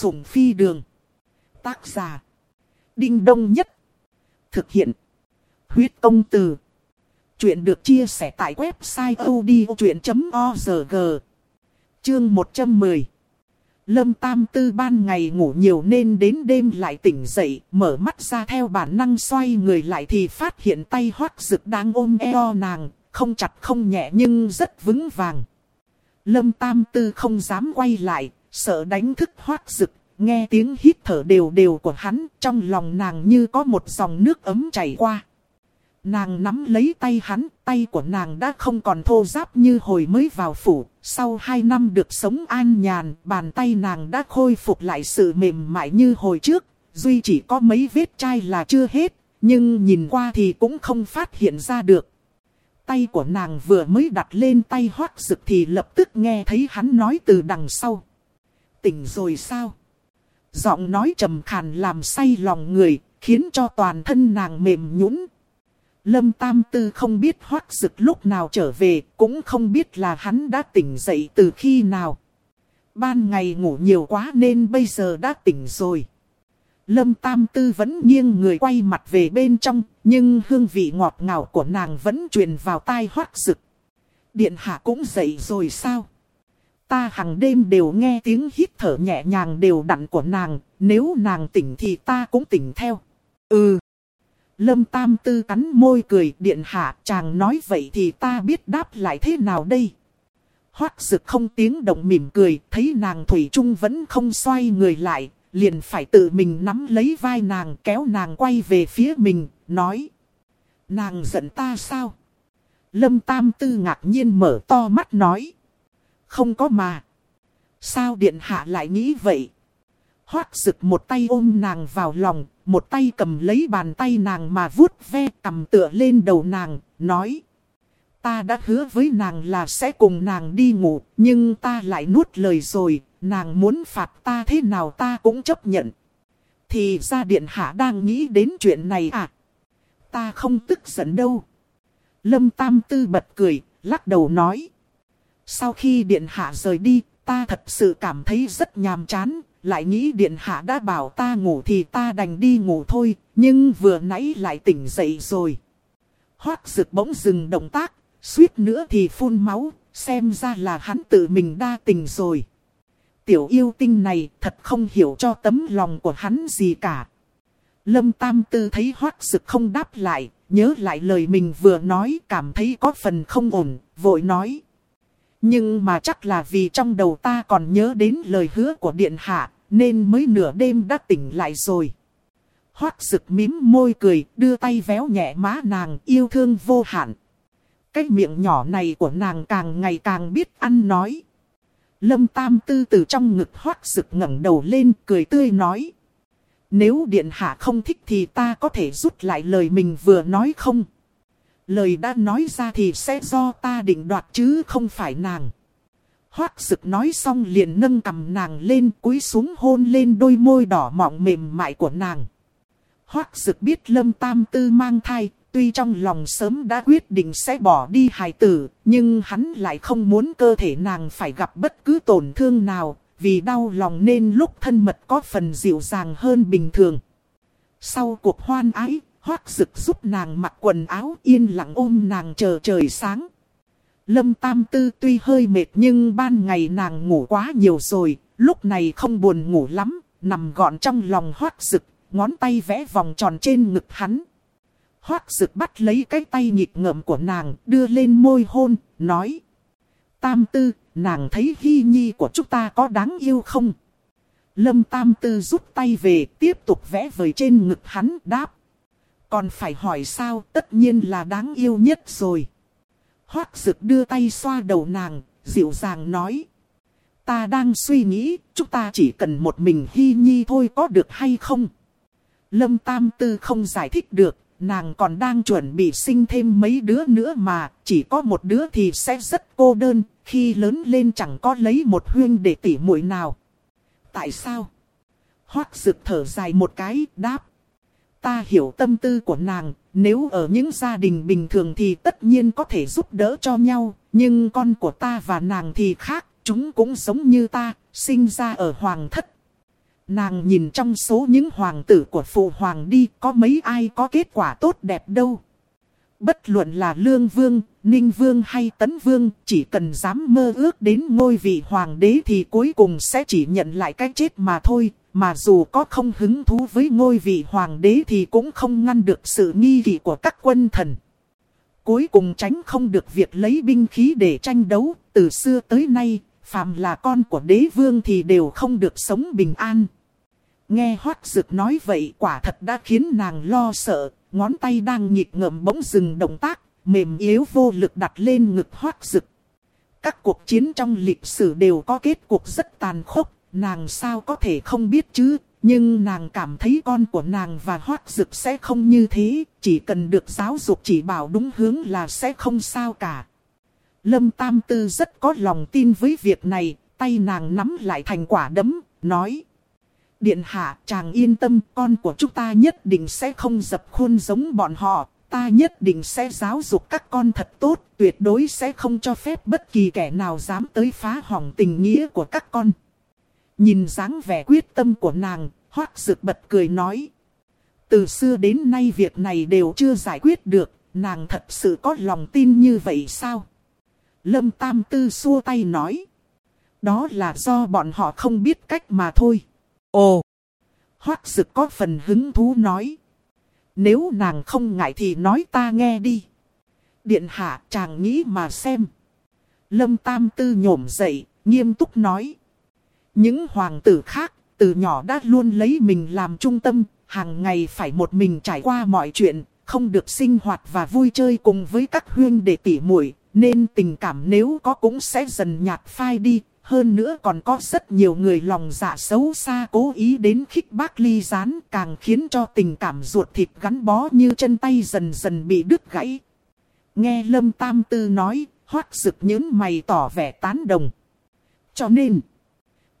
sủng phi đường. Tác giả. Đinh Đông Nhất. Thực hiện. Huyết công từ. Chuyện được chia sẻ tại website odchuyện.org. Chương 110. Lâm Tam Tư ban ngày ngủ nhiều nên đến đêm lại tỉnh dậy, mở mắt ra theo bản năng xoay người lại thì phát hiện tay hoác rực đang ôm eo nàng, không chặt không nhẹ nhưng rất vững vàng. Lâm Tam Tư không dám quay lại, sợ đánh thức hoác rực, nghe tiếng hít thở đều đều của hắn, trong lòng nàng như có một dòng nước ấm chảy qua. Nàng nắm lấy tay hắn, tay của nàng đã không còn thô ráp như hồi mới vào phủ. Sau hai năm được sống an nhàn, bàn tay nàng đã khôi phục lại sự mềm mại như hồi trước. Duy chỉ có mấy vết chai là chưa hết, nhưng nhìn qua thì cũng không phát hiện ra được. Tay của nàng vừa mới đặt lên tay hoác rực thì lập tức nghe thấy hắn nói từ đằng sau. Tỉnh rồi sao? Giọng nói trầm khàn làm say lòng người, khiến cho toàn thân nàng mềm nhũn Lâm Tam Tư không biết hoác dực lúc nào trở về, cũng không biết là hắn đã tỉnh dậy từ khi nào. Ban ngày ngủ nhiều quá nên bây giờ đã tỉnh rồi. Lâm Tam Tư vẫn nghiêng người quay mặt về bên trong, nhưng hương vị ngọt ngào của nàng vẫn truyền vào tai hoác dực. Điện hạ cũng dậy rồi sao? Ta hàng đêm đều nghe tiếng hít thở nhẹ nhàng đều đặn của nàng, nếu nàng tỉnh thì ta cũng tỉnh theo. Ừ. Lâm Tam Tư cắn môi cười điện hạ chàng nói vậy thì ta biết đáp lại thế nào đây. Hoác dực không tiếng động mỉm cười thấy nàng Thủy Trung vẫn không xoay người lại. Liền phải tự mình nắm lấy vai nàng kéo nàng quay về phía mình, nói. Nàng giận ta sao? Lâm Tam Tư ngạc nhiên mở to mắt nói. Không có mà. Sao điện hạ lại nghĩ vậy? Hoác rực một tay ôm nàng vào lòng, một tay cầm lấy bàn tay nàng mà vuốt ve cầm tựa lên đầu nàng, nói. Ta đã hứa với nàng là sẽ cùng nàng đi ngủ, nhưng ta lại nuốt lời rồi, nàng muốn phạt ta thế nào ta cũng chấp nhận. Thì ra điện hạ đang nghĩ đến chuyện này à? Ta không tức giận đâu. Lâm Tam Tư bật cười, lắc đầu nói. Sau khi điện hạ rời đi, ta thật sự cảm thấy rất nhàm chán, lại nghĩ điện hạ đã bảo ta ngủ thì ta đành đi ngủ thôi, nhưng vừa nãy lại tỉnh dậy rồi. Hoác rực bỗng dừng động tác, suýt nữa thì phun máu, xem ra là hắn tự mình đa tình rồi. Tiểu yêu tinh này thật không hiểu cho tấm lòng của hắn gì cả. Lâm Tam Tư thấy hoác rực không đáp lại, nhớ lại lời mình vừa nói cảm thấy có phần không ổn, vội nói. Nhưng mà chắc là vì trong đầu ta còn nhớ đến lời hứa của Điện Hạ, nên mới nửa đêm đã tỉnh lại rồi. Hoác rực mím môi cười, đưa tay véo nhẹ má nàng yêu thương vô hạn. Cái miệng nhỏ này của nàng càng ngày càng biết ăn nói. Lâm Tam Tư từ trong ngực hoác rực ngẩng đầu lên cười tươi nói. Nếu Điện Hạ không thích thì ta có thể rút lại lời mình vừa nói không? Lời đã nói ra thì sẽ do ta định đoạt chứ không phải nàng. Hoác sực nói xong liền nâng cầm nàng lên cúi xuống hôn lên đôi môi đỏ mọng mềm mại của nàng. Hoác sực biết lâm tam tư mang thai, tuy trong lòng sớm đã quyết định sẽ bỏ đi hài tử, nhưng hắn lại không muốn cơ thể nàng phải gặp bất cứ tổn thương nào, vì đau lòng nên lúc thân mật có phần dịu dàng hơn bình thường. Sau cuộc hoan ái, hoác rực giúp nàng mặc quần áo yên lặng ôm nàng chờ trời sáng. Lâm Tam Tư tuy hơi mệt nhưng ban ngày nàng ngủ quá nhiều rồi, lúc này không buồn ngủ lắm, nằm gọn trong lòng hoác rực, ngón tay vẽ vòng tròn trên ngực hắn. Hoác rực bắt lấy cái tay nhịp ngợm của nàng, đưa lên môi hôn, nói. Tam Tư, nàng thấy hy nhi của chúng ta có đáng yêu không? Lâm Tam Tư rút tay về, tiếp tục vẽ vời trên ngực hắn, đáp. Còn phải hỏi sao, tất nhiên là đáng yêu nhất rồi. Hoác Dực đưa tay xoa đầu nàng, dịu dàng nói. Ta đang suy nghĩ, chúng ta chỉ cần một mình Hy Nhi thôi có được hay không? Lâm Tam Tư không giải thích được, nàng còn đang chuẩn bị sinh thêm mấy đứa nữa mà, chỉ có một đứa thì sẽ rất cô đơn, khi lớn lên chẳng có lấy một huyên để tỉ muội nào. Tại sao? Hoác Dực thở dài một cái, đáp. Ta hiểu tâm tư của nàng, nếu ở những gia đình bình thường thì tất nhiên có thể giúp đỡ cho nhau, nhưng con của ta và nàng thì khác, chúng cũng giống như ta, sinh ra ở hoàng thất. nàng nhìn trong số những hoàng tử của phụ hoàng đi có mấy ai có kết quả tốt đẹp đâu. Bất luận là Lương Vương, Ninh Vương hay Tấn Vương, chỉ cần dám mơ ước đến ngôi vị hoàng đế thì cuối cùng sẽ chỉ nhận lại cái chết mà thôi. Mà dù có không hứng thú với ngôi vị hoàng đế thì cũng không ngăn được sự nghi kỵ của các quân thần. Cuối cùng tránh không được việc lấy binh khí để tranh đấu, từ xưa tới nay, phàm là con của đế vương thì đều không được sống bình an. Nghe hoác dực nói vậy quả thật đã khiến nàng lo sợ, ngón tay đang nhịp ngậm bỗng dừng động tác, mềm yếu vô lực đặt lên ngực hoác rực. Các cuộc chiến trong lịch sử đều có kết cục rất tàn khốc, nàng sao có thể không biết chứ, nhưng nàng cảm thấy con của nàng và hoác rực sẽ không như thế, chỉ cần được giáo dục chỉ bảo đúng hướng là sẽ không sao cả. Lâm Tam Tư rất có lòng tin với việc này, tay nàng nắm lại thành quả đấm, nói. Điện hạ, chàng yên tâm, con của chúng ta nhất định sẽ không dập khuôn giống bọn họ. Ta nhất định sẽ giáo dục các con thật tốt, tuyệt đối sẽ không cho phép bất kỳ kẻ nào dám tới phá hỏng tình nghĩa của các con. Nhìn dáng vẻ quyết tâm của nàng, hoác rực bật cười nói. Từ xưa đến nay việc này đều chưa giải quyết được, nàng thật sự có lòng tin như vậy sao? Lâm Tam Tư xua tay nói. Đó là do bọn họ không biết cách mà thôi. Ồ! Hoác sực có phần hứng thú nói. Nếu nàng không ngại thì nói ta nghe đi. Điện hạ chàng nghĩ mà xem. Lâm Tam Tư nhổm dậy, nghiêm túc nói. Những hoàng tử khác, từ nhỏ đã luôn lấy mình làm trung tâm, hàng ngày phải một mình trải qua mọi chuyện, không được sinh hoạt và vui chơi cùng với các huyên để tỉ muội nên tình cảm nếu có cũng sẽ dần nhạt phai đi, hơn nữa còn có rất nhiều người lòng dạ xấu xa cố ý đến khích bác ly gián càng khiến cho tình cảm ruột thịt gắn bó như chân tay dần dần bị đứt gãy. Nghe Lâm Tam Tư nói, hoác rực những mày tỏ vẻ tán đồng. Cho nên,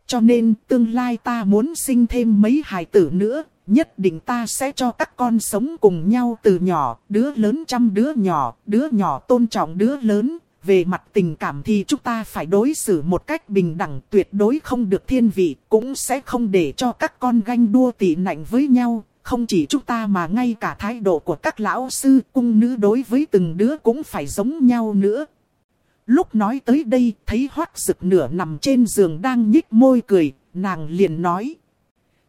cho nên tương lai ta muốn sinh thêm mấy hài tử nữa, nhất định ta sẽ cho các con sống cùng nhau từ nhỏ, đứa lớn chăm đứa nhỏ, đứa nhỏ tôn trọng đứa lớn, về mặt tình cảm thì chúng ta phải đối xử một cách bình đẳng tuyệt đối không được thiên vị, cũng sẽ không để cho các con ganh đua tỉ nạnh với nhau. Không chỉ chúng ta mà ngay cả thái độ của các lão sư cung nữ đối với từng đứa cũng phải giống nhau nữa. Lúc nói tới đây thấy hoác rực nửa nằm trên giường đang nhích môi cười, nàng liền nói.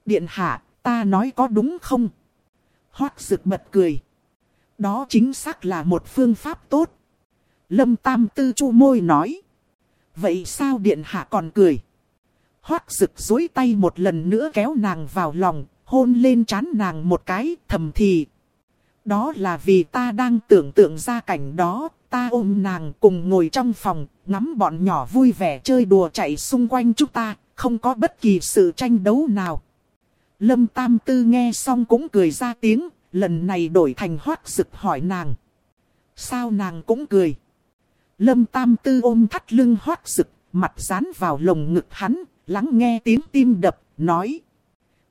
Điện hạ, ta nói có đúng không? Hoác rực bật cười. Đó chính xác là một phương pháp tốt. Lâm Tam Tư chu môi nói. Vậy sao điện hạ còn cười? Hoác rực dối tay một lần nữa kéo nàng vào lòng, hôn lên trán nàng một cái, thầm thì. Đó là vì ta đang tưởng tượng ra cảnh đó, ta ôm nàng cùng ngồi trong phòng, ngắm bọn nhỏ vui vẻ chơi đùa chạy xung quanh chúng ta, không có bất kỳ sự tranh đấu nào. Lâm Tam Tư nghe xong cũng cười ra tiếng, lần này đổi thành hoác rực hỏi nàng. Sao nàng cũng cười? Lâm Tam Tư ôm thắt lưng hoác Sực, mặt dán vào lồng ngực hắn, lắng nghe tiếng tim đập, nói.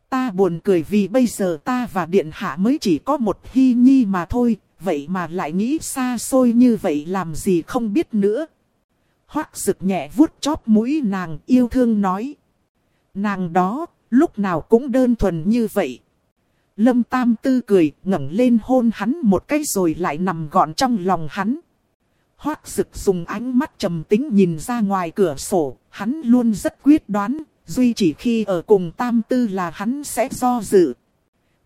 Ta buồn cười vì bây giờ ta và Điện Hạ mới chỉ có một hy nhi mà thôi, vậy mà lại nghĩ xa xôi như vậy làm gì không biết nữa. Hoác Sực nhẹ vuốt chóp mũi nàng yêu thương nói. Nàng đó, lúc nào cũng đơn thuần như vậy. Lâm Tam Tư cười, ngẩng lên hôn hắn một cái rồi lại nằm gọn trong lòng hắn. Hoác sực dùng ánh mắt trầm tính nhìn ra ngoài cửa sổ, hắn luôn rất quyết đoán, duy chỉ khi ở cùng Tam Tư là hắn sẽ do dự.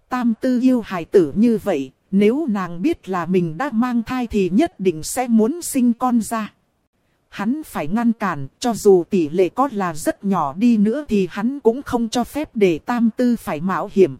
Tam Tư yêu hài tử như vậy, nếu nàng biết là mình đã mang thai thì nhất định sẽ muốn sinh con ra. Hắn phải ngăn cản, cho dù tỷ lệ có là rất nhỏ đi nữa thì hắn cũng không cho phép để Tam Tư phải mạo hiểm.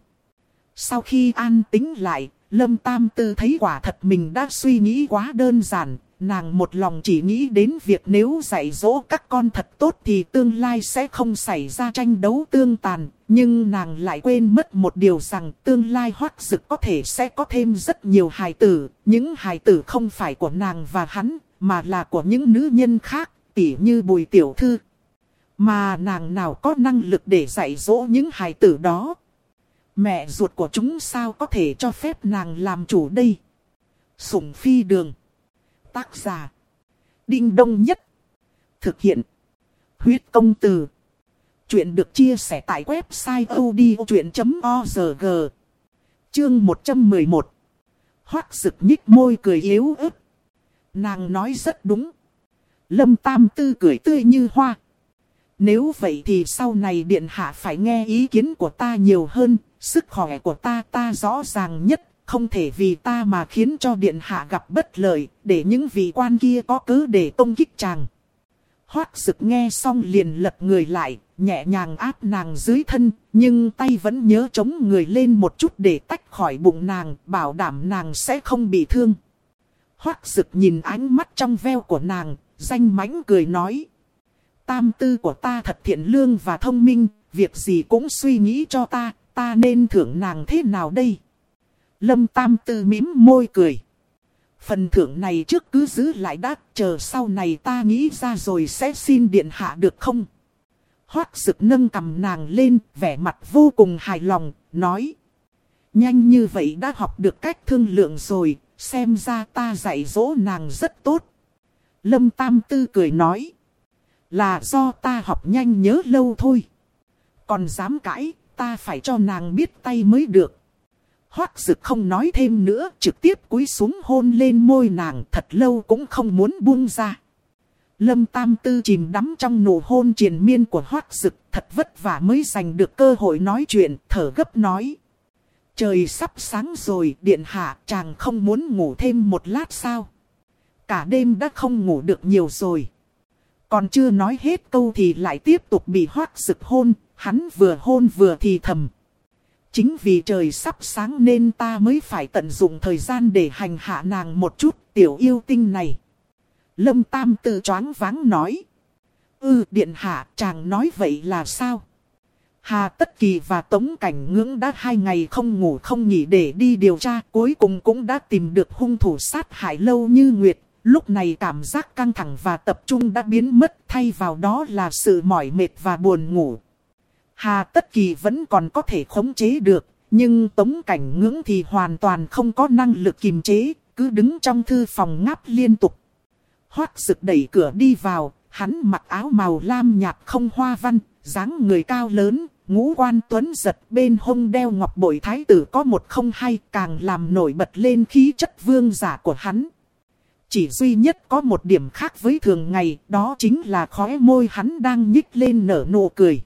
Sau khi an tính lại, Lâm Tam Tư thấy quả thật mình đã suy nghĩ quá đơn giản, Nàng một lòng chỉ nghĩ đến việc nếu dạy dỗ các con thật tốt thì tương lai sẽ không xảy ra tranh đấu tương tàn. Nhưng nàng lại quên mất một điều rằng tương lai hoác dực có thể sẽ có thêm rất nhiều hài tử. Những hài tử không phải của nàng và hắn, mà là của những nữ nhân khác, tỉ như bùi tiểu thư. Mà nàng nào có năng lực để dạy dỗ những hài tử đó. Mẹ ruột của chúng sao có thể cho phép nàng làm chủ đây? Sủng phi đường. Tác giả. Đinh đông nhất. Thực hiện. Huyết công từ. Chuyện được chia sẻ tại website odchuyện.org Chương 111 Hoác sực nhích môi cười yếu ớt. Nàng nói rất đúng. Lâm Tam Tư cười tươi như hoa. Nếu vậy thì sau này Điện Hạ phải nghe ý kiến của ta nhiều hơn. Sức khỏe của ta ta rõ ràng nhất. Không thể vì ta mà khiến cho Điện Hạ gặp bất lợi. Để những vị quan kia có cứ để công kích chàng. Hoác sực nghe xong liền lật người lại, nhẹ nhàng áp nàng dưới thân, nhưng tay vẫn nhớ chống người lên một chút để tách khỏi bụng nàng, bảo đảm nàng sẽ không bị thương. Hoác sực nhìn ánh mắt trong veo của nàng, danh mãnh cười nói. Tam tư của ta thật thiện lương và thông minh, việc gì cũng suy nghĩ cho ta, ta nên thưởng nàng thế nào đây? Lâm tam tư mím môi cười. Phần thưởng này trước cứ giữ lại đã, chờ sau này ta nghĩ ra rồi sẽ xin điện hạ được không? Hoác sực nâng cầm nàng lên, vẻ mặt vô cùng hài lòng, nói. Nhanh như vậy đã học được cách thương lượng rồi, xem ra ta dạy dỗ nàng rất tốt. Lâm Tam Tư cười nói. Là do ta học nhanh nhớ lâu thôi. Còn dám cãi, ta phải cho nàng biết tay mới được. Hoác dực không nói thêm nữa, trực tiếp cúi xuống hôn lên môi nàng thật lâu cũng không muốn buông ra. Lâm Tam Tư chìm đắm trong nụ hôn triền miên của hoác dực, thật vất vả mới giành được cơ hội nói chuyện, thở gấp nói. Trời sắp sáng rồi, điện hạ, chàng không muốn ngủ thêm một lát sao? Cả đêm đã không ngủ được nhiều rồi. Còn chưa nói hết câu thì lại tiếp tục bị hoác dực hôn, hắn vừa hôn vừa thì thầm. Chính vì trời sắp sáng nên ta mới phải tận dụng thời gian để hành hạ nàng một chút, tiểu yêu tinh này. Lâm Tam tự choáng váng nói. Ừ điện hạ, chàng nói vậy là sao? Hà Tất Kỳ và Tống Cảnh Ngưỡng đã hai ngày không ngủ không nghỉ để đi điều tra, cuối cùng cũng đã tìm được hung thủ sát hại lâu như Nguyệt. Lúc này cảm giác căng thẳng và tập trung đã biến mất, thay vào đó là sự mỏi mệt và buồn ngủ. Hà Tất Kỳ vẫn còn có thể khống chế được, nhưng Tống Cảnh Ngưỡng thì hoàn toàn không có năng lực kiềm chế, cứ đứng trong thư phòng ngáp liên tục. Hoác sực đẩy cửa đi vào, hắn mặc áo màu lam nhạt không hoa văn, dáng người cao lớn, ngũ quan tuấn giật bên hông đeo ngọc bội thái tử có một không hai càng làm nổi bật lên khí chất vương giả của hắn. Chỉ duy nhất có một điểm khác với thường ngày, đó chính là khóe môi hắn đang nhích lên nở nụ cười.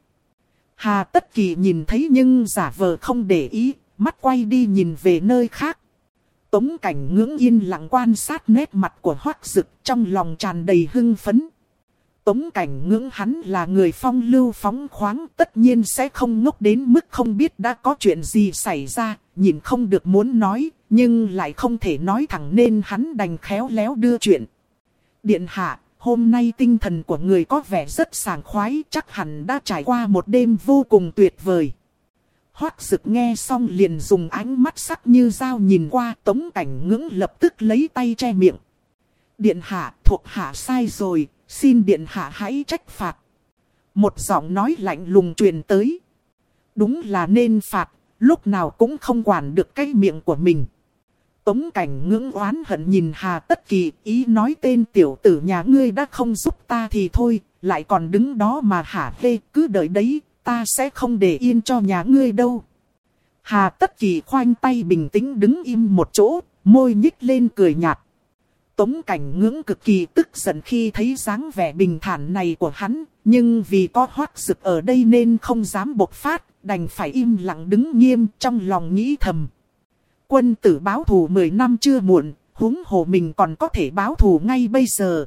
Hà Tất Kỳ nhìn thấy nhưng giả vờ không để ý, mắt quay đi nhìn về nơi khác. Tống cảnh ngưỡng yên lặng quan sát nét mặt của hoác dực trong lòng tràn đầy hưng phấn. Tống cảnh ngưỡng hắn là người phong lưu phóng khoáng tất nhiên sẽ không ngốc đến mức không biết đã có chuyện gì xảy ra, nhìn không được muốn nói, nhưng lại không thể nói thẳng nên hắn đành khéo léo đưa chuyện. Điện hạ, hôm nay tinh thần của người có vẻ rất sảng khoái chắc hẳn đã trải qua một đêm vô cùng tuyệt vời. Hoác sực nghe xong liền dùng ánh mắt sắc như dao nhìn qua tống cảnh ngưỡng lập tức lấy tay che miệng. Điện hạ thuộc hạ sai rồi, xin điện hạ hãy trách phạt. Một giọng nói lạnh lùng truyền tới. Đúng là nên phạt, lúc nào cũng không quản được cái miệng của mình. Tống cảnh ngưỡng oán hận nhìn Hà Tất Kỳ, ý nói tên tiểu tử nhà ngươi đã không giúp ta thì thôi, lại còn đứng đó mà hả lê, cứ đợi đấy, ta sẽ không để yên cho nhà ngươi đâu. Hà Tất Kỳ khoanh tay bình tĩnh đứng im một chỗ, môi nhích lên cười nhạt. Tống cảnh ngưỡng cực kỳ tức giận khi thấy dáng vẻ bình thản này của hắn, nhưng vì có hoác sực ở đây nên không dám bộc phát, đành phải im lặng đứng nghiêm trong lòng nghĩ thầm. Quân tử báo thù 10 năm chưa muộn, húng hồ mình còn có thể báo thù ngay bây giờ.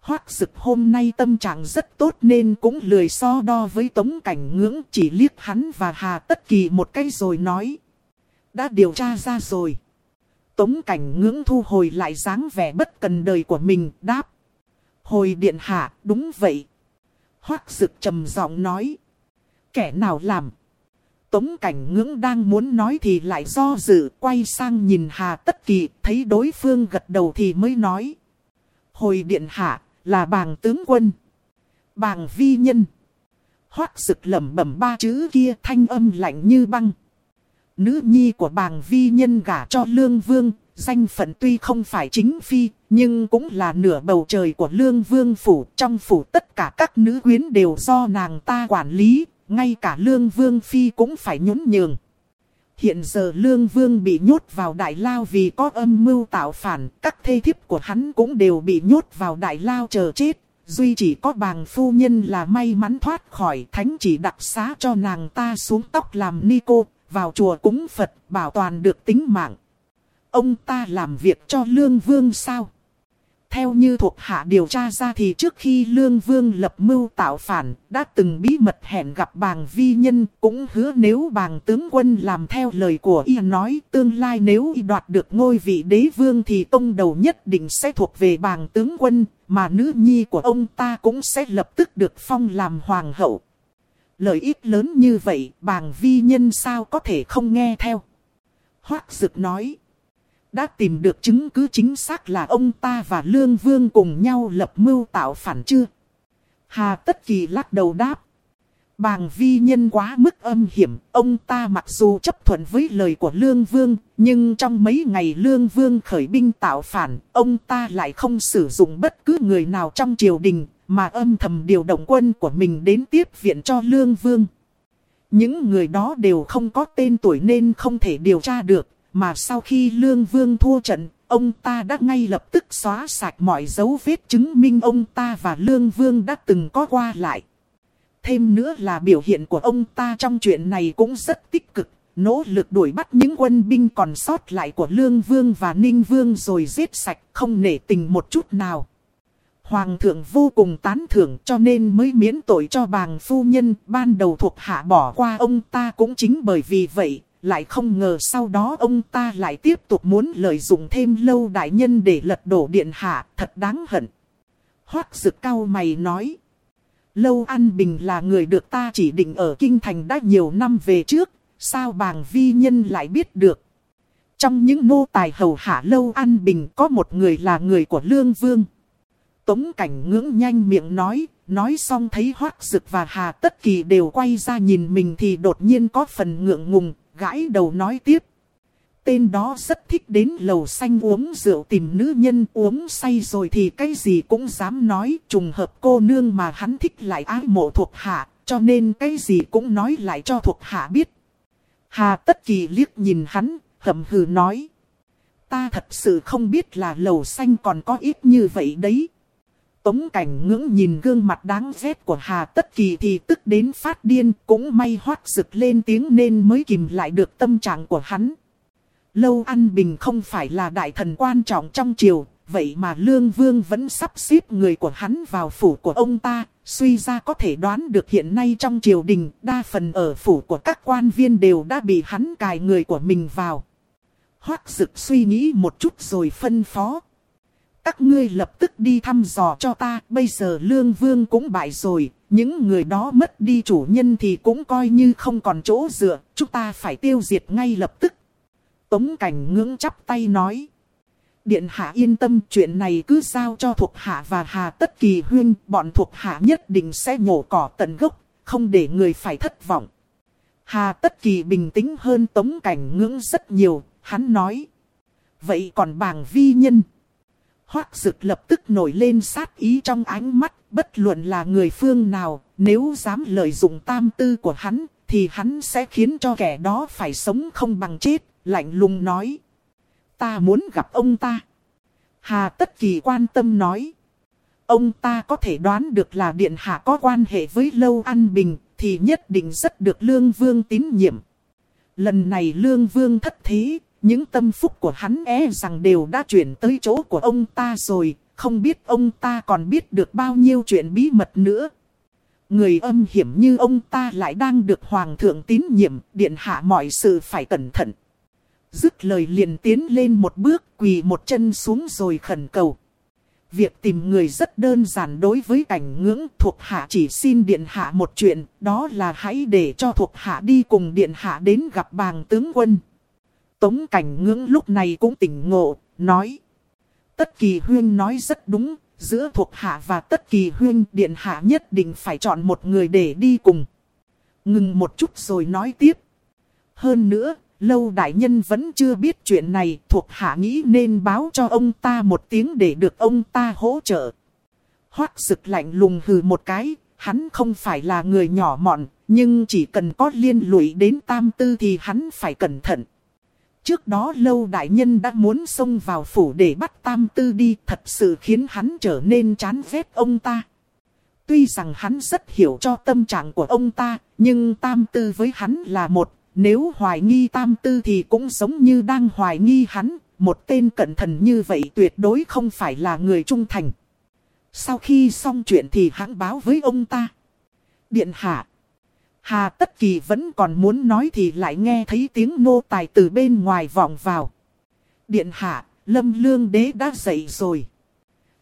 Hoác sực hôm nay tâm trạng rất tốt nên cũng lười so đo với tống cảnh ngưỡng chỉ liếc hắn và Hà Tất Kỳ một cái rồi nói. Đã điều tra ra rồi. Tống cảnh ngưỡng thu hồi lại dáng vẻ bất cần đời của mình đáp. Hồi điện hạ đúng vậy. Hoác sực trầm giọng nói. Kẻ nào làm? Tống cảnh ngưỡng đang muốn nói thì lại do dự quay sang nhìn Hà Tất Kỳ thấy đối phương gật đầu thì mới nói. Hồi điện hạ là bàng tướng quân. Bàng vi nhân. Hoác sực lẩm bẩm ba chữ kia thanh âm lạnh như băng. Nữ nhi của bàng vi nhân gả cho lương vương, danh phận tuy không phải chính phi, nhưng cũng là nửa bầu trời của lương vương phủ. Trong phủ tất cả các nữ quyến đều do nàng ta quản lý, ngay cả lương vương phi cũng phải nhún nhường. Hiện giờ lương vương bị nhốt vào đại lao vì có âm mưu tạo phản, các thê thiếp của hắn cũng đều bị nhốt vào đại lao chờ chết. Duy chỉ có bàng phu nhân là may mắn thoát khỏi thánh chỉ đặc xá cho nàng ta xuống tóc làm ni cô, vào chùa cúng Phật bảo toàn được tính mạng. Ông ta làm việc cho Lương Vương sao? Theo như thuộc hạ điều tra ra thì trước khi Lương Vương lập mưu tạo phản, đã từng bí mật hẹn gặp bàng vi nhân, cũng hứa nếu bàng tướng quân làm theo lời của y nói, tương lai nếu y đoạt được ngôi vị đế vương thì tông đầu nhất định sẽ thuộc về bàng tướng quân, mà nữ nhi của ông ta cũng sẽ lập tức được phong làm hoàng hậu. Lợi ích lớn như vậy, bàng vi nhân sao có thể không nghe theo? Hoác Dực nói đã tìm được chứng cứ chính xác là ông ta và Lương Vương cùng nhau lập mưu tạo phản chưa? Hà Tất Kỳ lắc đầu đáp. Bàng vi nhân quá mức âm hiểm, ông ta mặc dù chấp thuận với lời của Lương Vương, nhưng trong mấy ngày Lương Vương khởi binh tạo phản, ông ta lại không sử dụng bất cứ người nào trong triều đình, mà âm thầm điều động quân của mình đến tiếp viện cho Lương Vương. Những người đó đều không có tên tuổi nên không thể điều tra được, mà sau khi Lương Vương thua trận, ông ta đã ngay lập tức xóa sạch mọi dấu vết chứng minh ông ta và Lương Vương đã từng có qua lại. Thêm nữa là biểu hiện của ông ta trong chuyện này cũng rất tích cực, nỗ lực đuổi bắt những quân binh còn sót lại của Lương Vương và Ninh Vương rồi giết sạch, không nể tình một chút nào. Hoàng thượng vô cùng tán thưởng cho nên mới miễn tội cho bàng phu nhân ban đầu thuộc hạ bỏ qua ông ta cũng chính bởi vì vậy, lại không ngờ sau đó ông ta lại tiếp tục muốn lợi dụng thêm lâu đại nhân để lật đổ điện hạ, thật đáng hận. Hoác dực cao mày nói. Lâu An Bình là người được ta chỉ định ở Kinh Thành đã nhiều năm về trước, sao bàng vi nhân lại biết được. Trong những nô tài hầu hạ Lâu An Bình có một người là người của Lương Vương. Tống cảnh ngưỡng nhanh miệng nói, nói xong thấy Hoác Dực và Hà Tất Kỳ đều quay ra nhìn mình thì đột nhiên có phần ngượng ngùng, gãi đầu nói tiếp. Tên đó rất thích đến lầu xanh uống rượu tìm nữ nhân uống say rồi thì cái gì cũng dám nói. Trùng hợp cô nương mà hắn thích lại ái mộ thuộc hạ, cho nên cái gì cũng nói lại cho thuộc hạ biết. Hà Tất Kỳ liếc nhìn hắn, hậm hừ nói. Ta thật sự không biết là lầu xanh còn có ít như vậy đấy. Tống cảnh ngưỡng nhìn gương mặt đáng ghét của Hà Tất Kỳ thì tức đến phát điên, cũng may hoát rực lên tiếng nên mới kìm lại được tâm trạng của hắn. Lâu An Bình không phải là đại thần quan trọng trong triều, vậy mà Lương Vương vẫn sắp xếp người của hắn vào phủ của ông ta, suy ra có thể đoán được hiện nay trong triều đình, đa phần ở phủ của các quan viên đều đã bị hắn cài người của mình vào. Hoác dực suy nghĩ một chút rồi phân phó. Các ngươi lập tức đi thăm dò cho ta, bây giờ lương vương cũng bại rồi, những người đó mất đi chủ nhân thì cũng coi như không còn chỗ dựa, chúng ta phải tiêu diệt ngay lập tức. Tống cảnh ngưỡng chắp tay nói. Điện hạ yên tâm chuyện này cứ giao cho thuộc hạ và hà tất kỳ huyên, bọn thuộc hạ nhất định sẽ nhổ cỏ tận gốc, không để người phải thất vọng. Hà tất kỳ bình tĩnh hơn tống cảnh ngưỡng rất nhiều, hắn nói. Vậy còn bàng vi nhân? Hoác dực lập tức nổi lên sát ý trong ánh mắt, bất luận là người phương nào, nếu dám lợi dụng tam tư của hắn, thì hắn sẽ khiến cho kẻ đó phải sống không bằng chết, lạnh lùng nói. Ta muốn gặp ông ta. Hà Tất Kỳ quan tâm nói. Ông ta có thể đoán được là Điện Hạ có quan hệ với Lâu An Bình, thì nhất định rất được Lương Vương tín nhiệm. Lần này Lương Vương thất thế, những tâm phúc của hắn e rằng đều đã chuyển tới chỗ của ông ta rồi, không biết ông ta còn biết được bao nhiêu chuyện bí mật nữa. Người âm hiểm như ông ta lại đang được hoàng thượng tín nhiệm, điện hạ mọi sự phải cẩn thận. Dứt lời liền tiến lên một bước quỳ một chân xuống rồi khẩn cầu. Việc tìm người rất đơn giản đối với cảnh ngưỡng thuộc hạ chỉ xin điện hạ một chuyện, đó là hãy để cho thuộc hạ đi cùng điện hạ đến gặp bàng tướng quân. Tống cảnh ngưỡng lúc này cũng tỉnh ngộ, nói. Tất kỳ huyên nói rất đúng, giữa thuộc hạ và tất kỳ huyên điện hạ nhất định phải chọn một người để đi cùng. Ngừng một chút rồi nói tiếp. Hơn nữa, lâu đại nhân vẫn chưa biết chuyện này, thuộc hạ nghĩ nên báo cho ông ta một tiếng để được ông ta hỗ trợ. Hoác sực lạnh lùng hừ một cái, hắn không phải là người nhỏ mọn, nhưng chỉ cần có liên lụy đến tam tư thì hắn phải cẩn thận. Trước đó lâu đại nhân đã muốn xông vào phủ để bắt tam tư đi thật sự khiến hắn trở nên chán ghét ông ta. Tuy rằng hắn rất hiểu cho tâm trạng của ông ta, nhưng tam tư với hắn là một, nếu hoài nghi tam tư thì cũng giống như đang hoài nghi hắn, một tên cẩn thận như vậy tuyệt đối không phải là người trung thành. Sau khi xong chuyện thì hắn báo với ông ta. Điện hạ. Hà Tất Kỳ vẫn còn muốn nói thì lại nghe thấy tiếng nô tài từ bên ngoài vọng vào. Điện hạ, lâm lương đế đã dậy rồi.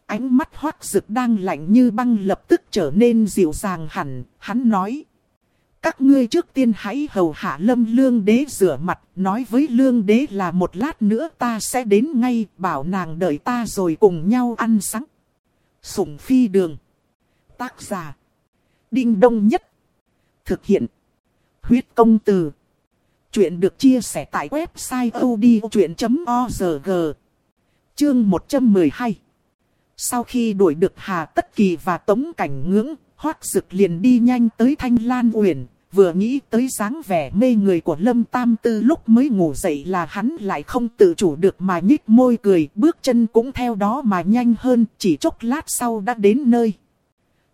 Ánh mắt hoác rực đang lạnh như băng lập tức trở nên dịu dàng hẳn, hắn nói. Các ngươi trước tiên hãy hầu hạ lâm lương đế rửa mặt, nói với lương đế là một lát nữa ta sẽ đến ngay, bảo nàng đợi ta rồi cùng nhau ăn sáng. Sủng phi đường. Tác giả. Đinh đông nhất. Thực hiện. Huyết công từ. Chuyện được chia sẻ tại website odchuyện.org. Chương 112. Sau khi đuổi được Hà Tất Kỳ và Tống Cảnh Ngưỡng, Hoác Dực liền đi nhanh tới Thanh Lan Uyển, vừa nghĩ tới dáng vẻ mê người của Lâm Tam Tư lúc mới ngủ dậy là hắn lại không tự chủ được mà nhích môi cười, bước chân cũng theo đó mà nhanh hơn, chỉ chốc lát sau đã đến nơi.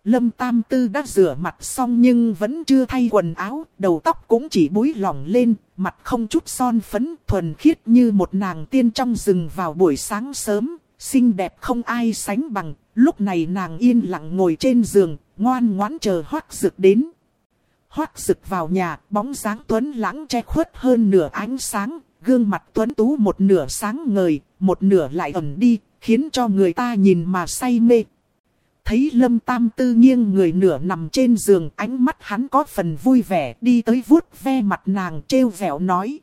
Lâm Tam Tư đã rửa mặt xong nhưng vẫn chưa thay quần áo, đầu tóc cũng chỉ búi lỏng lên, mặt không chút son phấn, thuần khiết như một nàng tiên trong rừng vào buổi sáng sớm, xinh đẹp không ai sánh bằng. Lúc này nàng yên lặng ngồi trên giường, ngoan ngoãn chờ hoác rực đến. Hoác rực vào nhà, bóng dáng tuấn lãng che khuất hơn nửa ánh sáng, gương mặt tuấn tú một nửa sáng ngời, một nửa lại ẩn đi, khiến cho người ta nhìn mà say mê. Thấy lâm tam tư nghiêng người nửa nằm trên giường, ánh mắt hắn có phần vui vẻ, đi tới vuốt ve mặt nàng treo vẻo nói.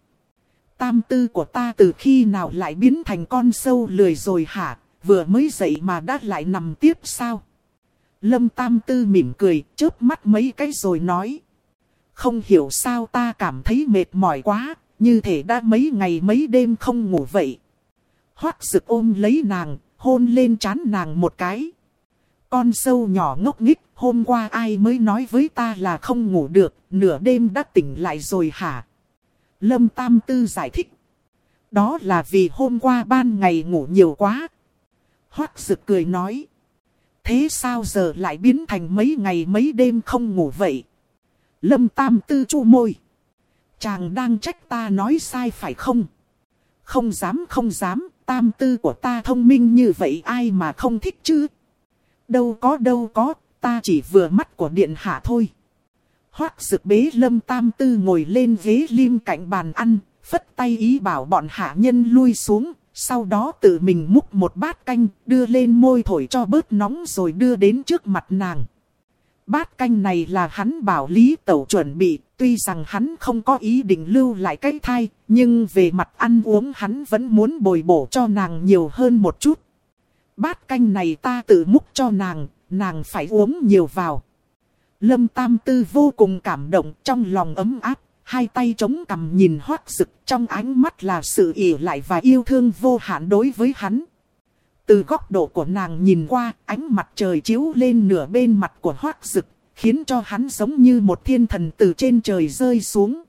Tam tư của ta từ khi nào lại biến thành con sâu lười rồi hả, vừa mới dậy mà đã lại nằm tiếp sao? Lâm tam tư mỉm cười, chớp mắt mấy cái rồi nói. Không hiểu sao ta cảm thấy mệt mỏi quá, như thể đã mấy ngày mấy đêm không ngủ vậy. Hoác sực ôm lấy nàng, hôn lên trán nàng một cái. Con sâu nhỏ ngốc nghích, hôm qua ai mới nói với ta là không ngủ được, nửa đêm đã tỉnh lại rồi hả? Lâm Tam Tư giải thích. Đó là vì hôm qua ban ngày ngủ nhiều quá. Hoác rực cười nói. Thế sao giờ lại biến thành mấy ngày mấy đêm không ngủ vậy? Lâm Tam Tư chu môi. Chàng đang trách ta nói sai phải không? Không dám không dám, Tam Tư của ta thông minh như vậy ai mà không thích chứ? Đâu có đâu có, ta chỉ vừa mắt của điện hạ thôi. Hoác sực bế lâm tam tư ngồi lên ghế lim cạnh bàn ăn, phất tay ý bảo bọn hạ nhân lui xuống, sau đó tự mình múc một bát canh, đưa lên môi thổi cho bớt nóng rồi đưa đến trước mặt nàng. Bát canh này là hắn bảo Lý Tẩu chuẩn bị, tuy rằng hắn không có ý định lưu lại cái thai, nhưng về mặt ăn uống hắn vẫn muốn bồi bổ cho nàng nhiều hơn một chút. Bát canh này ta tự múc cho nàng, nàng phải uống nhiều vào. Lâm Tam Tư vô cùng cảm động trong lòng ấm áp, hai tay chống cằm nhìn hoác rực trong ánh mắt là sự ỉ lại và yêu thương vô hạn đối với hắn. Từ góc độ của nàng nhìn qua, ánh mặt trời chiếu lên nửa bên mặt của hoác rực, khiến cho hắn giống như một thiên thần từ trên trời rơi xuống.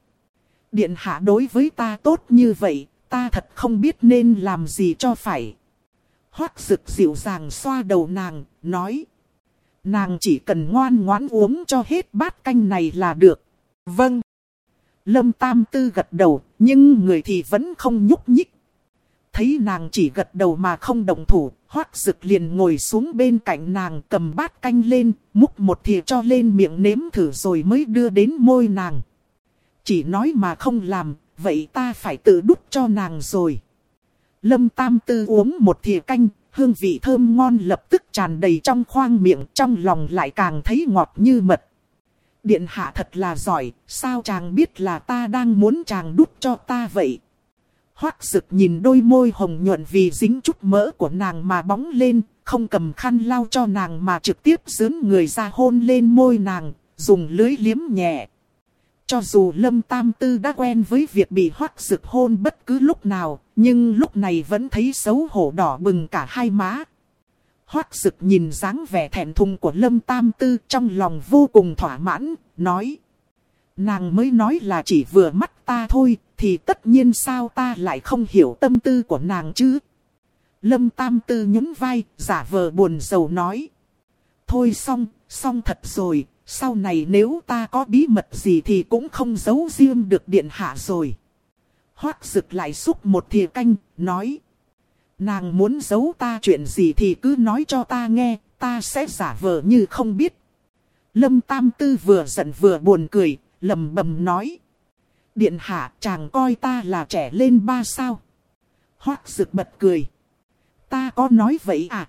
Điện hạ đối với ta tốt như vậy, ta thật không biết nên làm gì cho phải. Hoác rực dịu dàng xoa đầu nàng, nói. Nàng chỉ cần ngoan ngoãn uống cho hết bát canh này là được. Vâng. Lâm Tam Tư gật đầu, nhưng người thì vẫn không nhúc nhích. Thấy nàng chỉ gật đầu mà không động thủ, hoác rực liền ngồi xuống bên cạnh nàng cầm bát canh lên, múc một thìa cho lên miệng nếm thử rồi mới đưa đến môi nàng. Chỉ nói mà không làm, vậy ta phải tự đút cho nàng rồi. Lâm Tam Tư uống một thìa canh, hương vị thơm ngon lập tức tràn đầy trong khoang miệng, trong lòng lại càng thấy ngọt như mật. Điện hạ thật là giỏi, sao chàng biết là ta đang muốn chàng đút cho ta vậy? Hoác sực nhìn đôi môi hồng nhuận vì dính chút mỡ của nàng mà bóng lên, không cầm khăn lau cho nàng mà trực tiếp dướn người ra hôn lên môi nàng, dùng lưới liếm nhẹ cho dù Lâm Tam Tư đã quen với việc bị hoắc rực hôn bất cứ lúc nào, nhưng lúc này vẫn thấy xấu hổ đỏ bừng cả hai má. Hoắc rực nhìn dáng vẻ thẹn thùng của Lâm Tam Tư trong lòng vô cùng thỏa mãn, nói. Nàng mới nói là chỉ vừa mắt ta thôi, thì tất nhiên sao ta lại không hiểu tâm tư của nàng chứ. Lâm Tam Tư nhún vai, giả vờ buồn rầu nói. Thôi xong, xong thật rồi, sau này nếu ta có bí mật gì thì cũng không giấu riêng được điện hạ rồi. Hoác rực lại xúc một thìa canh, nói. Nàng muốn giấu ta chuyện gì thì cứ nói cho ta nghe, ta sẽ giả vờ như không biết. Lâm Tam Tư vừa giận vừa buồn cười, lầm bầm nói. Điện hạ chàng coi ta là trẻ lên ba sao. Hoác rực bật cười. Ta có nói vậy à?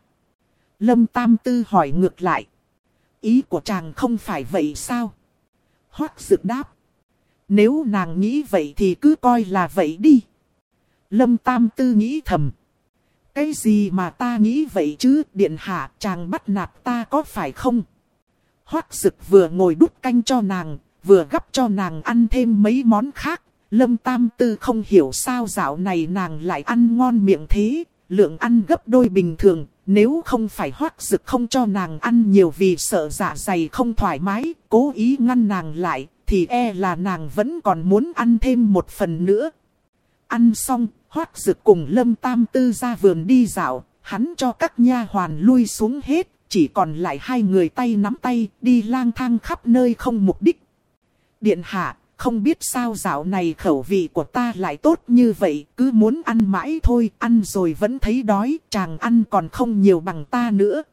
Lâm Tam Tư hỏi ngược lại. Ý của chàng không phải vậy sao? Hoác rực đáp. Nếu nàng nghĩ vậy thì cứ coi là vậy đi. Lâm Tam Tư nghĩ thầm. Cái gì mà ta nghĩ vậy chứ, điện hạ chàng bắt nạt ta có phải không? Hoác rực vừa ngồi đút canh cho nàng, vừa gấp cho nàng ăn thêm mấy món khác. Lâm Tam Tư không hiểu sao dạo này nàng lại ăn ngon miệng thế, lượng ăn gấp đôi bình thường, nếu không phải hoác dực không cho nàng ăn nhiều vì sợ dạ dày không thoải mái, cố ý ngăn nàng lại, thì e là nàng vẫn còn muốn ăn thêm một phần nữa. Ăn xong, hoác dực cùng lâm tam tư ra vườn đi dạo, hắn cho các nha hoàn lui xuống hết, chỉ còn lại hai người tay nắm tay đi lang thang khắp nơi không mục đích. Điện hạ, không biết sao dạo này khẩu vị của ta lại tốt như vậy, cứ muốn ăn mãi thôi, ăn rồi vẫn thấy đói, chàng ăn còn không nhiều bằng ta nữa.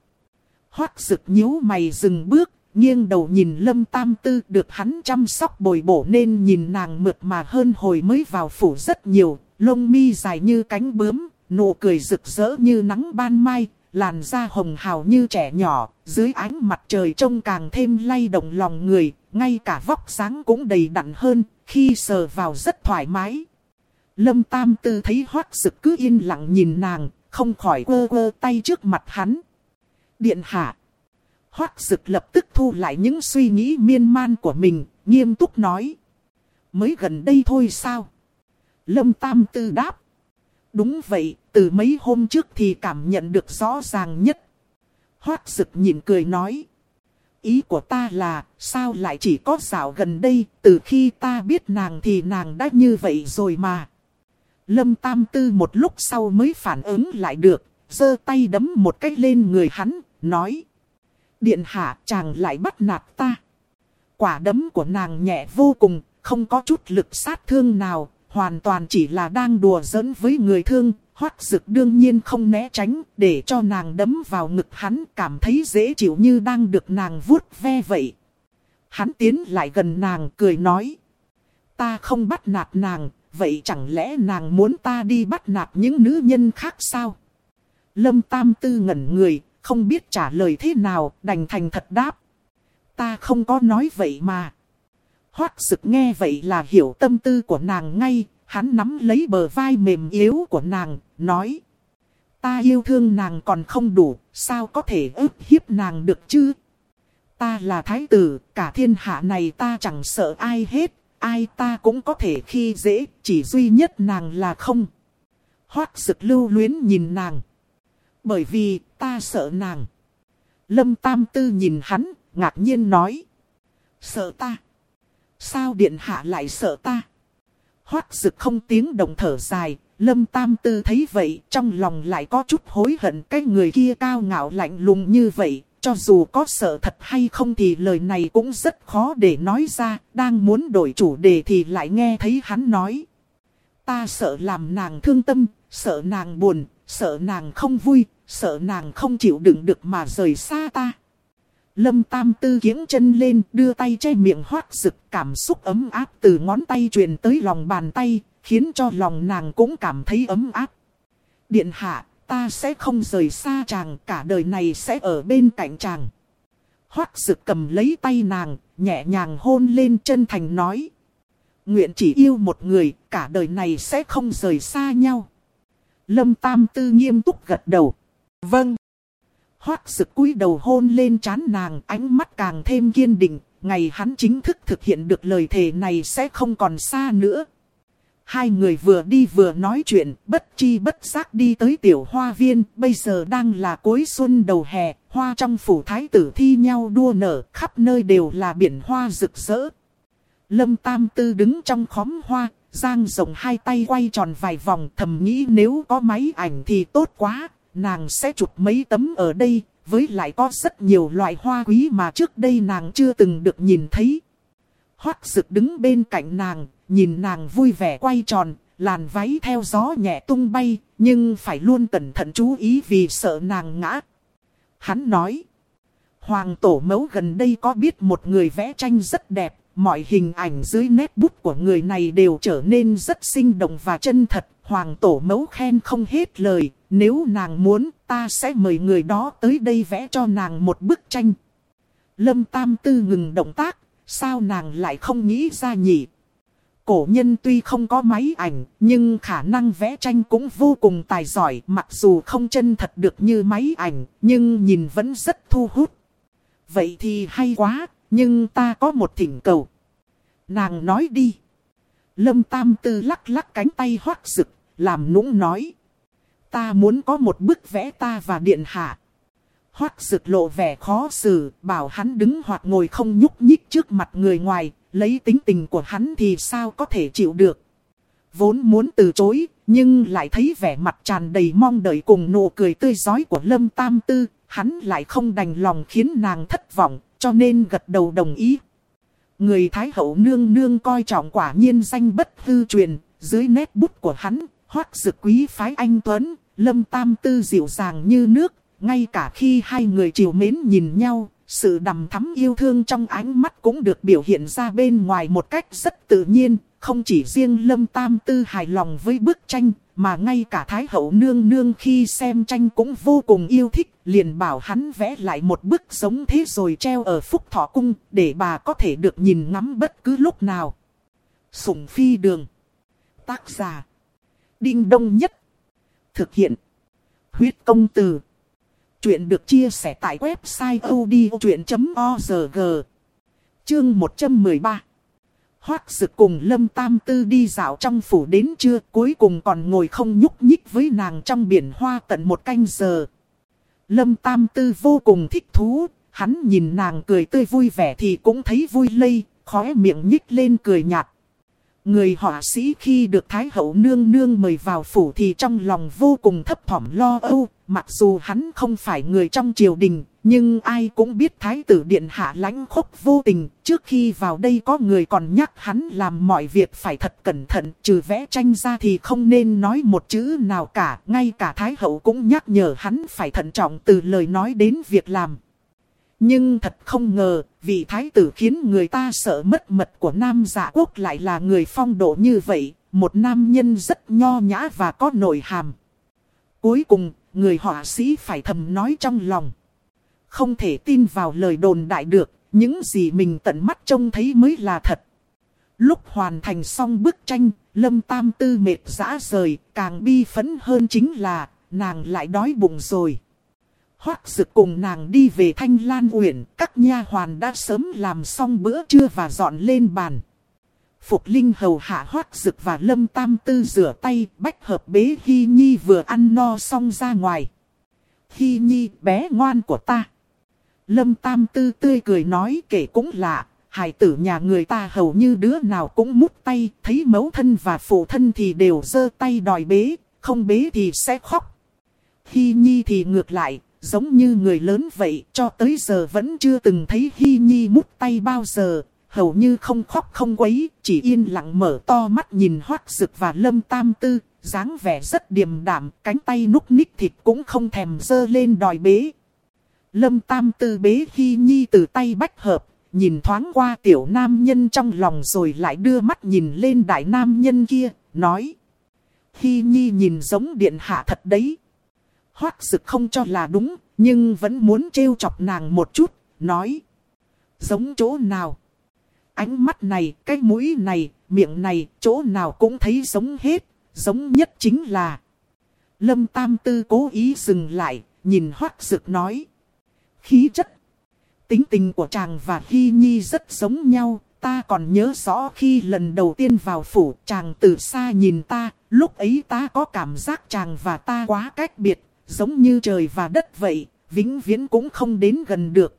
Hoác rực nhíu mày dừng bước, nghiêng đầu nhìn lâm tam tư được hắn chăm sóc bồi bổ nên nhìn nàng mượt mà hơn hồi mới vào phủ rất nhiều, lông mi dài như cánh bướm, nụ cười rực rỡ như nắng ban mai, làn da hồng hào như trẻ nhỏ, dưới ánh mặt trời trông càng thêm lay động lòng người, ngay cả vóc dáng cũng đầy đặn hơn, khi sờ vào rất thoải mái. Lâm Tam Tư thấy hoác sực cứ yên lặng nhìn nàng, không khỏi quơ quơ tay trước mặt hắn. Điện hạ. Hoác sực lập tức thu lại những suy nghĩ miên man của mình, nghiêm túc nói. Mới gần đây thôi sao? Lâm Tam Tư đáp. Đúng vậy, từ mấy hôm trước thì cảm nhận được rõ ràng nhất. Hoác sực nhìn cười nói. Ý của ta là, sao lại chỉ có dạo gần đây, từ khi ta biết nàng thì nàng đã như vậy rồi mà. Lâm Tam Tư một lúc sau mới phản ứng lại được, giơ tay đấm một cái lên người hắn, nói. Điện hạ chàng lại bắt nạt ta. Quả đấm của nàng nhẹ vô cùng, không có chút lực sát thương nào, hoàn toàn chỉ là đang đùa giỡn với người thương, hoắc dực đương nhiên không né tránh, để cho nàng đấm vào ngực hắn cảm thấy dễ chịu như đang được nàng vuốt ve vậy. Hắn tiến lại gần nàng cười nói. Ta không bắt nạt nàng, vậy chẳng lẽ nàng muốn ta đi bắt nạt những nữ nhân khác sao? Lâm Tam Tư ngẩn người, không biết trả lời thế nào, đành thành thật đáp. Ta không có nói vậy mà. Hoác Dực nghe vậy là hiểu tâm tư của nàng ngay, hắn nắm lấy bờ vai mềm yếu của nàng, nói. Ta yêu thương nàng còn không đủ, sao có thể ức hiếp nàng được chứ? Ta là thái tử, cả thiên hạ này ta chẳng sợ ai hết, ai ta cũng có thể khi dễ, chỉ duy nhất nàng là không. Hoác sực lưu luyến nhìn nàng. Bởi vì, ta sợ nàng. Lâm Tam Tư nhìn hắn, ngạc nhiên nói. Sợ ta? Sao điện hạ lại sợ ta? Hoác rực không tiếng động thở dài, Lâm Tam Tư thấy vậy, trong lòng lại có chút hối hận cái người kia cao ngạo lạnh lùng như vậy. Cho dù có sợ thật hay không thì lời này cũng rất khó để nói ra, đang muốn đổi chủ đề thì lại nghe thấy hắn nói. Ta sợ làm nàng thương tâm, sợ nàng buồn, sợ nàng không vui, sợ nàng không chịu đựng được mà rời xa ta. Lâm Tam Tư kiếng chân lên, đưa tay che miệng hoác rực, cảm xúc ấm áp từ ngón tay truyền tới lòng bàn tay, khiến cho lòng nàng cũng cảm thấy ấm áp. Điện hạ, ta sẽ không rời xa chàng, cả đời này sẽ ở bên cạnh chàng. Hoác rực cầm lấy tay nàng, nhẹ nhàng hôn lên chân thành nói. Nguyện chỉ yêu một người, cả đời này sẽ không rời xa nhau. Lâm Tam Tư nghiêm túc gật đầu. Vâng. Hoác sực cúi đầu hôn lên trán nàng, ánh mắt càng thêm kiên định, ngày hắn chính thức thực hiện được lời thề này sẽ không còn xa nữa. Hai người vừa đi vừa nói chuyện, bất chi bất giác đi tới tiểu hoa viên, bây giờ đang là cuối xuân đầu hè, hoa trong phủ thái tử thi nhau đua nở, khắp nơi đều là biển hoa rực rỡ. Lâm Tam Tư đứng trong khóm hoa, giang rộng hai tay quay tròn vài vòng thầm nghĩ nếu có máy ảnh thì tốt quá, nàng sẽ chụp mấy tấm ở đây, với lại có rất nhiều loại hoa quý mà trước đây nàng chưa từng được nhìn thấy. Hoác Sực đứng bên cạnh nàng, nhìn nàng vui vẻ quay tròn, làn váy theo gió nhẹ tung bay, nhưng phải luôn cẩn thận chú ý vì sợ nàng ngã. Hắn nói, Hoàng Tổ Mẫu gần đây có biết một người vẽ tranh rất đẹp, mọi hình ảnh dưới nét bút của người này đều trở nên rất sinh động và chân thật. Hoàng Tổ Mẫu khen không hết lời, nếu nàng muốn ta sẽ mời người đó tới đây vẽ cho nàng một bức tranh. Lâm Tam Tư ngừng động tác, sao nàng lại không nghĩ ra nhỉ? Cổ nhân tuy không có máy ảnh, nhưng khả năng vẽ tranh cũng vô cùng tài giỏi, mặc dù không chân thật được như máy ảnh, nhưng nhìn vẫn rất thu hút. Vậy thì hay quá, nhưng ta có một thỉnh cầu. Nàng nói đi. Lâm Tam Tư lắc lắc cánh tay hoác rực, làm nũng nói. Ta muốn có một bức vẽ ta và điện hạ. Hoác rực lộ vẻ khó xử, bảo hắn đứng hoặc ngồi không nhúc nhích trước mặt người ngoài, lấy tính tình của hắn thì sao có thể chịu được. Vốn muốn từ chối, nhưng lại thấy vẻ mặt tràn đầy mong đợi cùng nụ cười tươi giói của Lâm Tam Tư, hắn lại không đành lòng khiến nàng thất vọng, cho nên gật đầu đồng ý. Người Thái Hậu nương nương coi trọng quả nhiên danh bất hư truyền, dưới nét bút của hắn, hoác dực quý phái anh Tuấn, Lâm Tam Tư dịu dàng như nước, ngay cả khi hai người chiều mến nhìn nhau, sự đầm thắm yêu thương trong ánh mắt cũng được biểu hiện ra bên ngoài một cách rất tự nhiên, không chỉ riêng Lâm Tam Tư hài lòng với bức tranh, mà ngay cả Thái Hậu Nương Nương khi xem tranh cũng vô cùng yêu thích, liền bảo hắn vẽ lại một bức giống thế rồi treo ở Phúc Thọ Cung, để bà có thể được nhìn ngắm bất cứ lúc nào. Sủng Phi Đường Tác giả Đinh Đông Nhất Thực hiện Huyết Công Từ. Chuyện được chia sẻ tại website odchuyện.org Chương 113 Hoác Dực cùng Lâm Tam Tư đi dạo trong phủ đến trưa, cuối cùng còn ngồi không nhúc nhích với nàng trong biển hoa tận một canh giờ. Lâm Tam Tư vô cùng thích thú, hắn nhìn nàng cười tươi vui vẻ thì cũng thấy vui lây, khóe miệng nhích lên cười nhạt. Người họa sĩ khi được Thái hậu nương nương mời vào phủ thì trong lòng vô cùng thấp thỏm lo âu, mặc dù hắn không phải người trong triều đình, nhưng ai cũng biết Thái tử Điện Hạ lãnh khốc vô tình, trước khi vào đây có người còn nhắc hắn làm mọi việc phải thật cẩn thận, trừ vẽ tranh ra thì không nên nói một chữ nào cả, ngay cả Thái hậu cũng nhắc nhở hắn phải thận trọng từ lời nói đến việc làm. Nhưng thật không ngờ, vị thái tử khiến người ta sợ mất mật của nam giả quốc lại là người phong độ như vậy, một nam nhân rất nho nhã và có nội hàm. Cuối cùng, người họa sĩ phải thầm nói trong lòng. Không thể tin vào lời đồn đại được, những gì mình tận mắt trông thấy mới là thật. Lúc hoàn thành xong bức tranh, Lâm Tam Tư mệt dã rời, càng bi phấn hơn chính là, nàng lại đói bụng rồi. Hoác Dực cùng nàng đi về Thanh Lan Uyển, các nha hoàn đã sớm làm xong bữa trưa và dọn lên bàn. Phục Linh hầu hạ Hoác Dực và Lâm Tam Tư rửa tay, bách hợp bế Hy Nhi vừa ăn no xong ra ngoài. Hy Nhi bé ngoan của ta. Lâm Tam Tư tươi cười nói kể cũng lạ, hài tử nhà người ta hầu như đứa nào cũng mút tay, thấy mẫu thân và phụ thân thì đều giơ tay đòi bế, không bế thì sẽ khóc. Hy Nhi thì ngược lại, giống như người lớn vậy, cho tới giờ vẫn chưa từng thấy Hy Nhi mút tay bao giờ, hầu như không khóc không quấy, chỉ yên lặng mở to mắt nhìn Hoác sực và Lâm Tam Tư, dáng vẻ rất điềm đạm, cánh tay núc ních thịt cũng không thèm dơ lên đòi bế. Lâm Tam Tư bế khi Nhi từ tay bách hợp, nhìn thoáng qua tiểu nam nhân trong lòng rồi lại đưa mắt nhìn lên đại nam nhân kia, nói. khi Nhi nhìn giống điện hạ thật đấy. Hoác sực không cho là đúng, nhưng vẫn muốn trêu chọc nàng một chút, nói. Giống chỗ nào? Ánh mắt này, cái mũi này, miệng này, chỗ nào cũng thấy giống hết, giống nhất chính là. Lâm Tam Tư cố ý dừng lại, nhìn Hoác Dực nói. Khí chất. Tính tình của chàng và Hy Nhi rất giống nhau, ta còn nhớ rõ khi lần đầu tiên vào phủ chàng từ xa nhìn ta, lúc ấy ta có cảm giác chàng và ta quá cách biệt, giống như trời và đất vậy, vĩnh viễn cũng không đến gần được.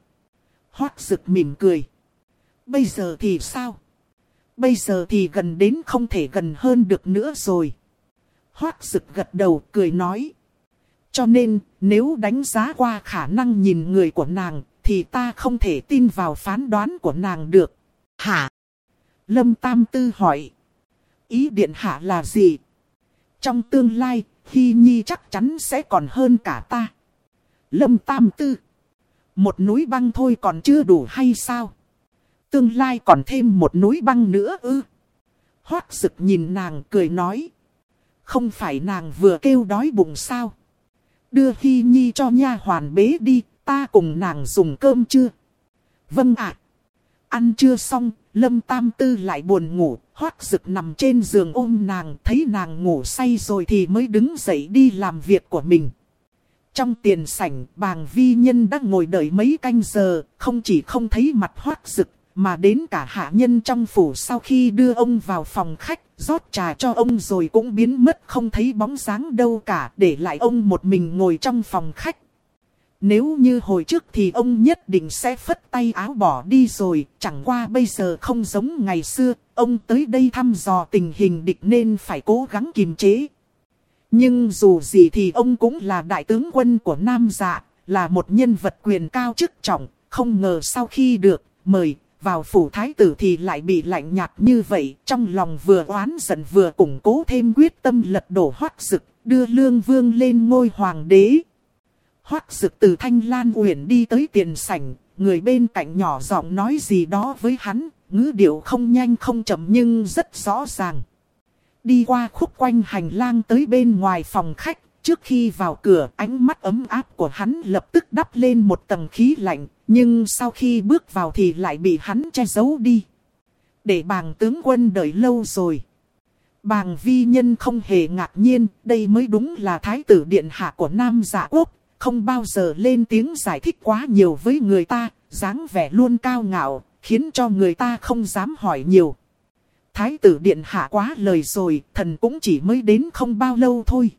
Hoác rực mỉm cười. Bây giờ thì sao? Bây giờ thì gần đến không thể gần hơn được nữa rồi. Hoác rực gật đầu cười nói. Cho nên, nếu đánh giá qua khả năng nhìn người của nàng, thì ta không thể tin vào phán đoán của nàng được. Hả? Lâm Tam Tư hỏi. Ý điện hạ là gì? Trong tương lai, Hy Nhi chắc chắn sẽ còn hơn cả ta. Lâm Tam Tư. Một núi băng thôi còn chưa đủ hay sao? Tương lai còn thêm một núi băng nữa ư? Hoác sực nhìn nàng cười nói. Không phải nàng vừa kêu đói bụng sao? Đưa Hy Nhi cho nha hoàn bế đi, ta cùng nàng dùng cơm chưa? Vâng ạ. Ăn chưa xong, Lâm Tam Tư lại buồn ngủ, hoác rực nằm trên giường ôm nàng, thấy nàng ngủ say rồi thì mới đứng dậy đi làm việc của mình. Trong tiền sảnh, bàng vi nhân đang ngồi đợi mấy canh giờ, không chỉ không thấy mặt hoác rực, mà đến cả hạ nhân trong phủ sau khi đưa ông vào phòng khách, rót trà cho ông rồi cũng biến mất không thấy bóng dáng đâu cả, để lại ông một mình ngồi trong phòng khách. Nếu như hồi trước thì ông nhất định sẽ phất tay áo bỏ đi rồi, chẳng qua bây giờ không giống ngày xưa, ông tới đây thăm dò tình hình địch nên phải cố gắng kiềm chế. Nhưng dù gì thì ông cũng là đại tướng quân của Nam Dạ, là một nhân vật quyền cao chức trọng, không ngờ sau khi được mời vào phủ thái tử thì lại bị lạnh nhạt như vậy, trong lòng vừa oán giận vừa củng cố thêm quyết tâm lật đổ hoác dực, đưa lương vương lên ngôi hoàng đế. Hoác dực từ thanh lan uyển đi tới tiền sảnh, người bên cạnh nhỏ giọng nói gì đó với hắn, ngữ điệu không nhanh không chậm nhưng rất rõ ràng. Đi qua khúc quanh hành lang tới bên ngoài phòng khách, trước khi vào cửa ánh mắt ấm áp của hắn lập tức đắp lên một tầng khí lạnh, nhưng sau khi bước vào thì lại bị hắn che giấu đi. Để bàng tướng quân đợi lâu rồi. Bàng vi nhân không hề ngạc nhiên, đây mới đúng là thái tử điện hạ của Nam giả quốc, không bao giờ lên tiếng giải thích quá nhiều với người ta, dáng vẻ luôn cao ngạo, khiến cho người ta không dám hỏi nhiều. Thái tử điện hạ quá lời rồi, thần cũng chỉ mới đến không bao lâu thôi.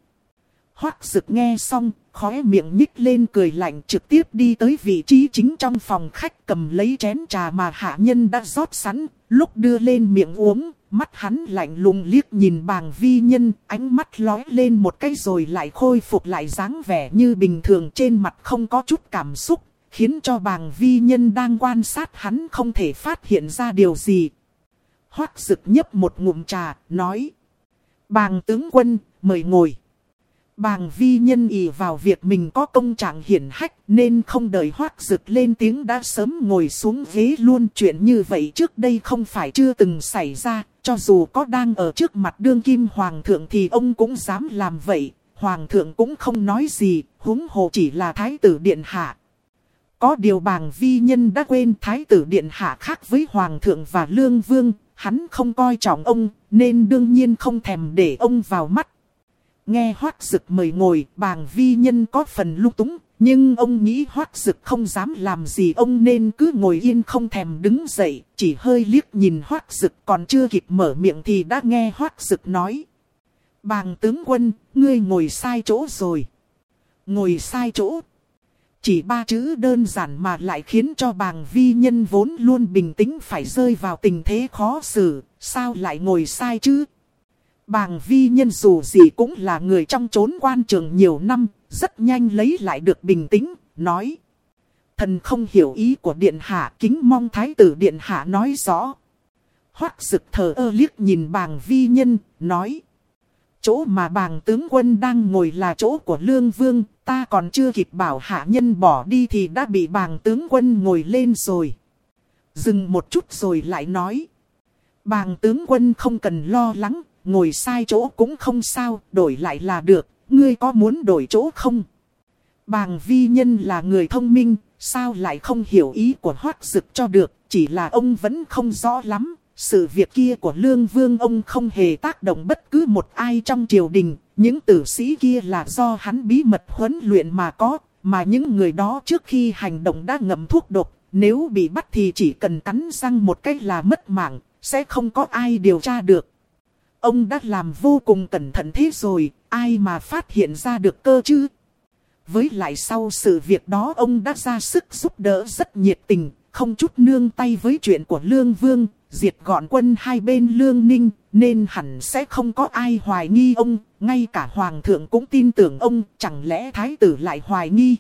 Hoác dực nghe xong, khóe miệng nhích lên cười lạnh trực tiếp đi tới vị trí chính trong phòng khách cầm lấy chén trà mà hạ nhân đã rót sẵn, lúc đưa lên miệng uống, mắt hắn lạnh lùng liếc nhìn bàng vi nhân, ánh mắt lói lên một cái rồi lại khôi phục lại dáng vẻ như bình thường trên mặt không có chút cảm xúc, khiến cho bàng vi nhân đang quan sát hắn không thể phát hiện ra điều gì. Hoác dực nhấp một ngụm trà, nói. Bàng tướng quân, mời ngồi. Bàng vi nhân ỉ vào việc mình có công trạng hiển hách nên không đợi hoác rực lên tiếng đã sớm ngồi xuống ghế luôn chuyện như vậy trước đây không phải chưa từng xảy ra. Cho dù có đang ở trước mặt đương kim hoàng thượng thì ông cũng dám làm vậy. Hoàng thượng cũng không nói gì, huống hồ chỉ là thái tử điện hạ. Có điều bàng vi nhân đã quên thái tử điện hạ khác với hoàng thượng và lương vương, hắn không coi trọng ông, nên đương nhiên không thèm để ông vào mắt. Nghe hoác dực mời ngồi, bàng vi nhân có phần lung túng, nhưng ông nghĩ hoác dực không dám làm gì ông nên cứ ngồi yên không thèm đứng dậy, chỉ hơi liếc nhìn hoác dực còn chưa kịp mở miệng thì đã nghe hoác dực nói. Bàng tướng quân, ngươi ngồi sai chỗ rồi. Ngồi sai chỗ. Chỉ ba chữ đơn giản mà lại khiến cho bàng vi nhân vốn luôn bình tĩnh phải rơi vào tình thế khó xử, sao lại ngồi sai chứ? Bàng vi nhân dù gì cũng là người trong chốn quan trường nhiều năm, rất nhanh lấy lại được bình tĩnh, nói. Thần không hiểu ý của điện hạ kính mong thái tử điện hạ nói rõ. Hoác sực thờ ơ liếc nhìn bàng vi nhân, nói. Chỗ mà bàng tướng quân đang ngồi là chỗ của lương vương, ta còn chưa kịp bảo hạ nhân bỏ đi thì đã bị bàng tướng quân ngồi lên rồi. Dừng một chút rồi lại nói. Bàng tướng quân không cần lo lắng, ngồi sai chỗ cũng không sao, đổi lại là được, ngươi có muốn đổi chỗ không? Bàng vi nhân là người thông minh, sao lại không hiểu ý của hoác dực cho được, chỉ là ông vẫn không rõ lắm. Sự việc kia của lương vương ông không hề tác động bất cứ một ai trong triều đình, những tử sĩ kia là do hắn bí mật huấn luyện mà có, mà những người đó trước khi hành động đã ngậm thuốc độc, nếu bị bắt thì chỉ cần cắn răng một cách là mất mạng, sẽ không có ai điều tra được. Ông đã làm vô cùng cẩn thận thế rồi, ai mà phát hiện ra được cơ chứ? Với lại sau sự việc đó ông đã ra sức giúp đỡ rất nhiệt tình, không chút nương tay với chuyện của Lương Vương, diệt gọn quân hai bên Lương Ninh, nên hẳn sẽ không có ai hoài nghi ông, ngay cả Hoàng thượng cũng tin tưởng ông, chẳng lẽ Thái tử lại hoài nghi.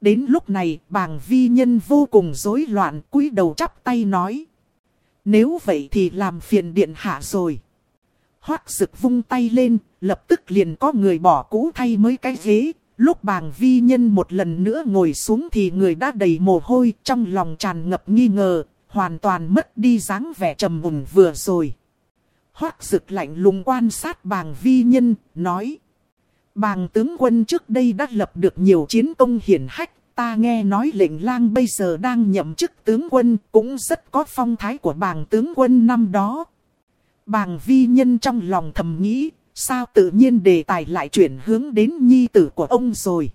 Đến lúc này, bàng vi nhân vô cùng rối loạn, cúi đầu chắp tay nói. Nếu vậy thì làm phiền điện hạ rồi. Hoác sực vung tay lên, lập tức liền có người bỏ cũ thay mới cái ghế. Lúc bàng vi nhân một lần nữa ngồi xuống thì người đã đầy mồ hôi, trong lòng tràn ngập nghi ngờ, hoàn toàn mất đi dáng vẻ trầm mùng vừa rồi. Hoác sực lạnh lùng quan sát bàng vi nhân, nói. Bàng tướng quân trước đây đã lập được nhiều chiến công hiển hách, ta nghe nói lệnh lang bây giờ đang nhậm chức tướng quân, cũng rất có phong thái của bàng tướng quân năm đó. Bàng vi nhân trong lòng thầm nghĩ, sao tự nhiên đề tài lại chuyển hướng đến nhi tử của ông rồi.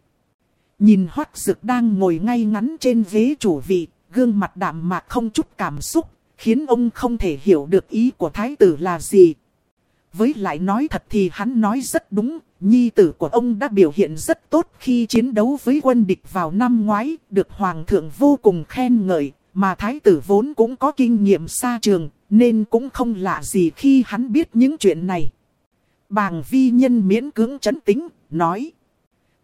Nhìn hoắc dực đang ngồi ngay ngắn trên ghế chủ vị, gương mặt đạm mạc không chút cảm xúc, khiến ông không thể hiểu được ý của thái tử là gì. Với lại nói thật thì hắn nói rất đúng, nhi tử của ông đã biểu hiện rất tốt khi chiến đấu với quân địch vào năm ngoái, được hoàng thượng vô cùng khen ngợi, mà thái tử vốn cũng có kinh nghiệm xa trường, nên cũng không lạ gì khi hắn biết những chuyện này. Bàng vi nhân miễn cưỡng chấn tính, nói.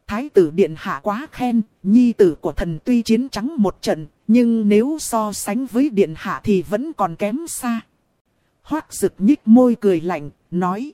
Thái tử điện hạ quá khen, nhi tử của thần tuy chiến trắng một trận, nhưng nếu so sánh với điện hạ thì vẫn còn kém xa. Hoác rực nhích môi cười lạnh, nói.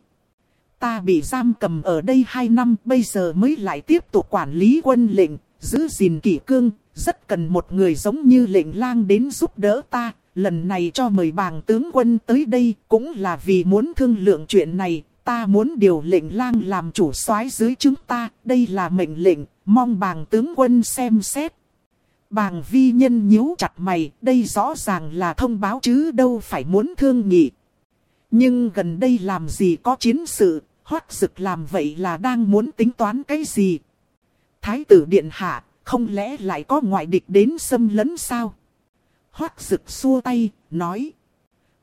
Ta bị giam cầm ở đây hai năm, bây giờ mới lại tiếp tục quản lý quân lệnh, giữ gìn kỷ cương, rất cần một người giống như lệnh lang đến giúp đỡ ta. Lần này cho mời bàng tướng quân tới đây cũng là vì muốn thương lượng chuyện này, ta muốn điều lệnh lang làm chủ soái dưới chúng ta, đây là mệnh lệnh, mong bàng tướng quân xem xét. Bàng vi nhân nhíu chặt mày, đây rõ ràng là thông báo chứ đâu phải muốn thương nghị. Nhưng gần đây làm gì có chiến sự, hoát dực làm vậy là đang muốn tính toán cái gì? Thái tử điện hạ, không lẽ lại có ngoại địch đến xâm lấn sao? Hoác rực xua tay, nói.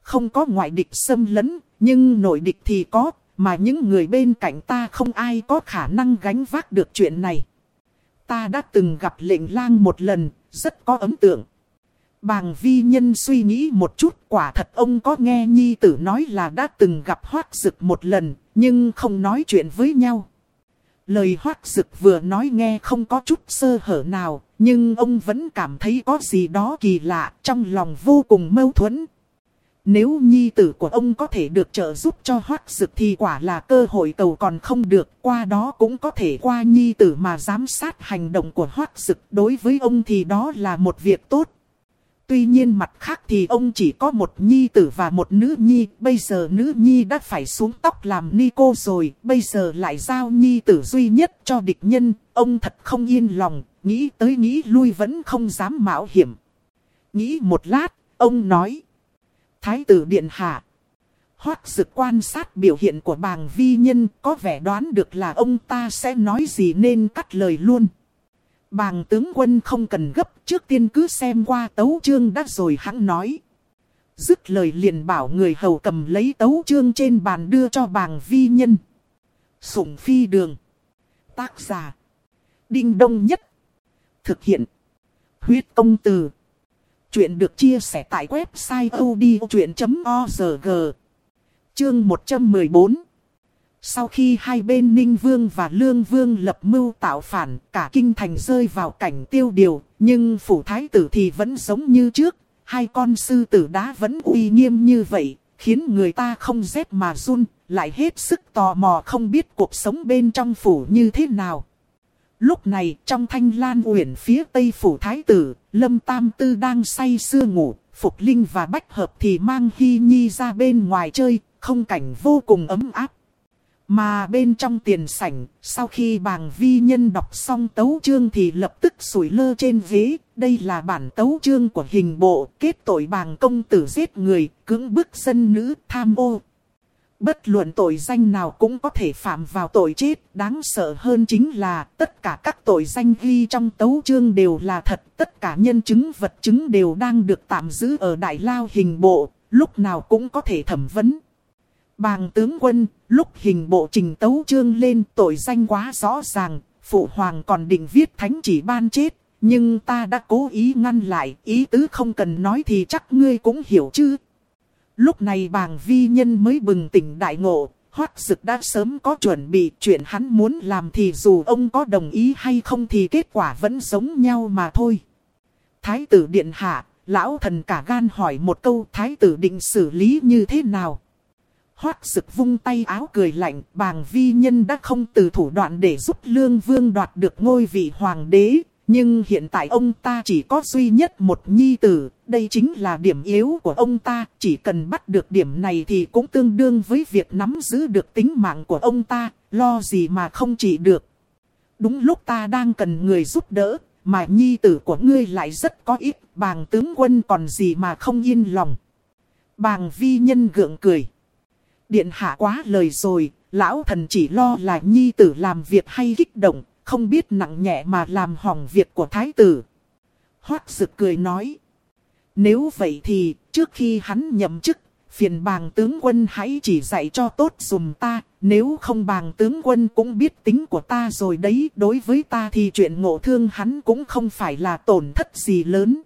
Không có ngoại địch xâm lấn, nhưng nội địch thì có, mà những người bên cạnh ta không ai có khả năng gánh vác được chuyện này. Ta đã từng gặp lệnh lang một lần, rất có ấn tượng. Bàng vi nhân suy nghĩ một chút quả thật ông có nghe nhi tử nói là đã từng gặp hoác dực một lần, nhưng không nói chuyện với nhau. Lời hoác dực vừa nói nghe không có chút sơ hở nào, nhưng ông vẫn cảm thấy có gì đó kỳ lạ, trong lòng vô cùng mâu thuẫn. Nếu nhi tử của ông có thể được trợ giúp cho hoác dực thì quả là cơ hội cầu còn không được, qua đó cũng có thể qua nhi tử mà giám sát hành động của hoác dực. Đối với ông thì đó là một việc tốt. Tuy nhiên mặt khác thì ông chỉ có một nhi tử và một nữ nhi, bây giờ nữ nhi đã phải xuống tóc làm ni cô rồi, bây giờ lại giao nhi tử duy nhất cho địch nhân, ông thật không yên lòng, nghĩ tới nghĩ lui vẫn không dám mạo hiểm. Nghĩ một lát, ông nói. Thái tử điện hạ. Hoác dực quan sát biểu hiện của bàng vi nhân có vẻ đoán được là ông ta sẽ nói gì nên cắt lời luôn. Bàng tướng quân không cần gấp, trước tiên cứ xem qua tấu chương đã rồi hắn nói. Dứt lời liền bảo người hầu cầm lấy tấu chương trên bàn đưa cho bàng vi nhân. Sủng phi đường. Tác giả. Đinh đông nhất. Thực hiện. Huyết công từ. Chuyện được chia sẻ tại website odchuyện.org. Chương 114 sau khi hai bên Ninh Vương và Lương Vương lập mưu tạo phản, cả kinh thành rơi vào cảnh tiêu điều, nhưng phủ thái tử thì vẫn giống như trước, hai con sư tử đá vẫn uy nghiêm như vậy, khiến người ta không rét mà run, lại hết sức tò mò không biết cuộc sống bên trong phủ như thế nào. Lúc này trong thanh lan uyển phía tây phủ thái tử, Lâm Tam Tư đang say sưa ngủ, Phục Linh và Bách Hợp thì mang Hy Nhi ra bên ngoài chơi, không cảnh vô cùng ấm áp. Mà bên trong tiền sảnh, sau khi bàng vi nhân đọc xong tấu chương thì lập tức sủi lơ trên ghế. Đây là bản tấu chương của hình bộ, kết tội bàng công tử giết người, cưỡng bức dân nữ, tham ô. Bất luận tội danh nào cũng có thể phạm vào tội chết, đáng sợ hơn chính là tất cả các tội danh ghi trong tấu chương đều là thật, tất cả nhân chứng vật chứng đều đang được tạm giữ ở đại lao hình bộ, lúc nào cũng có thể thẩm vấn. Bàng tướng quân, lúc hình bộ trình tấu chương lên tội danh quá rõ ràng, phụ hoàng còn định viết thánh chỉ ban chết, nhưng ta đã cố ý ngăn lại, ý tứ không cần nói thì chắc ngươi cũng hiểu chứ. Lúc này bàng vi nhân mới bừng tỉnh đại ngộ, hoác dực đã sớm có chuẩn bị chuyện hắn muốn làm thì dù ông có đồng ý hay không thì kết quả vẫn giống nhau mà thôi. Thái tử điện hạ, lão thần cả gan hỏi một câu thái tử định xử lý như thế nào. Hoác sực vung tay áo cười lạnh, bàng vi nhân đã không từ thủ đoạn để giúp lương vương đoạt được ngôi vị hoàng đế, nhưng hiện tại ông ta chỉ có duy nhất một nhi tử, đây chính là điểm yếu của ông ta, chỉ cần bắt được điểm này thì cũng tương đương với việc nắm giữ được tính mạng của ông ta, lo gì mà không chỉ được. Đúng lúc ta đang cần người giúp đỡ, mà nhi tử của ngươi lại rất có ít, bàng tướng quân còn gì mà không yên lòng. Bàng vi nhân gượng cười. Điện hạ quá lời rồi, lão thần chỉ lo là nhi tử làm việc hay kích động, không biết nặng nhẹ mà làm hỏng việc của thái tử. Hoác sực cười nói. Nếu vậy thì, trước khi hắn nhậm chức, phiền bàng tướng quân hãy chỉ dạy cho tốt dùm ta, nếu không bàng tướng quân cũng biết tính của ta rồi đấy, đối với ta thì chuyện ngộ thương hắn cũng không phải là tổn thất gì lớn.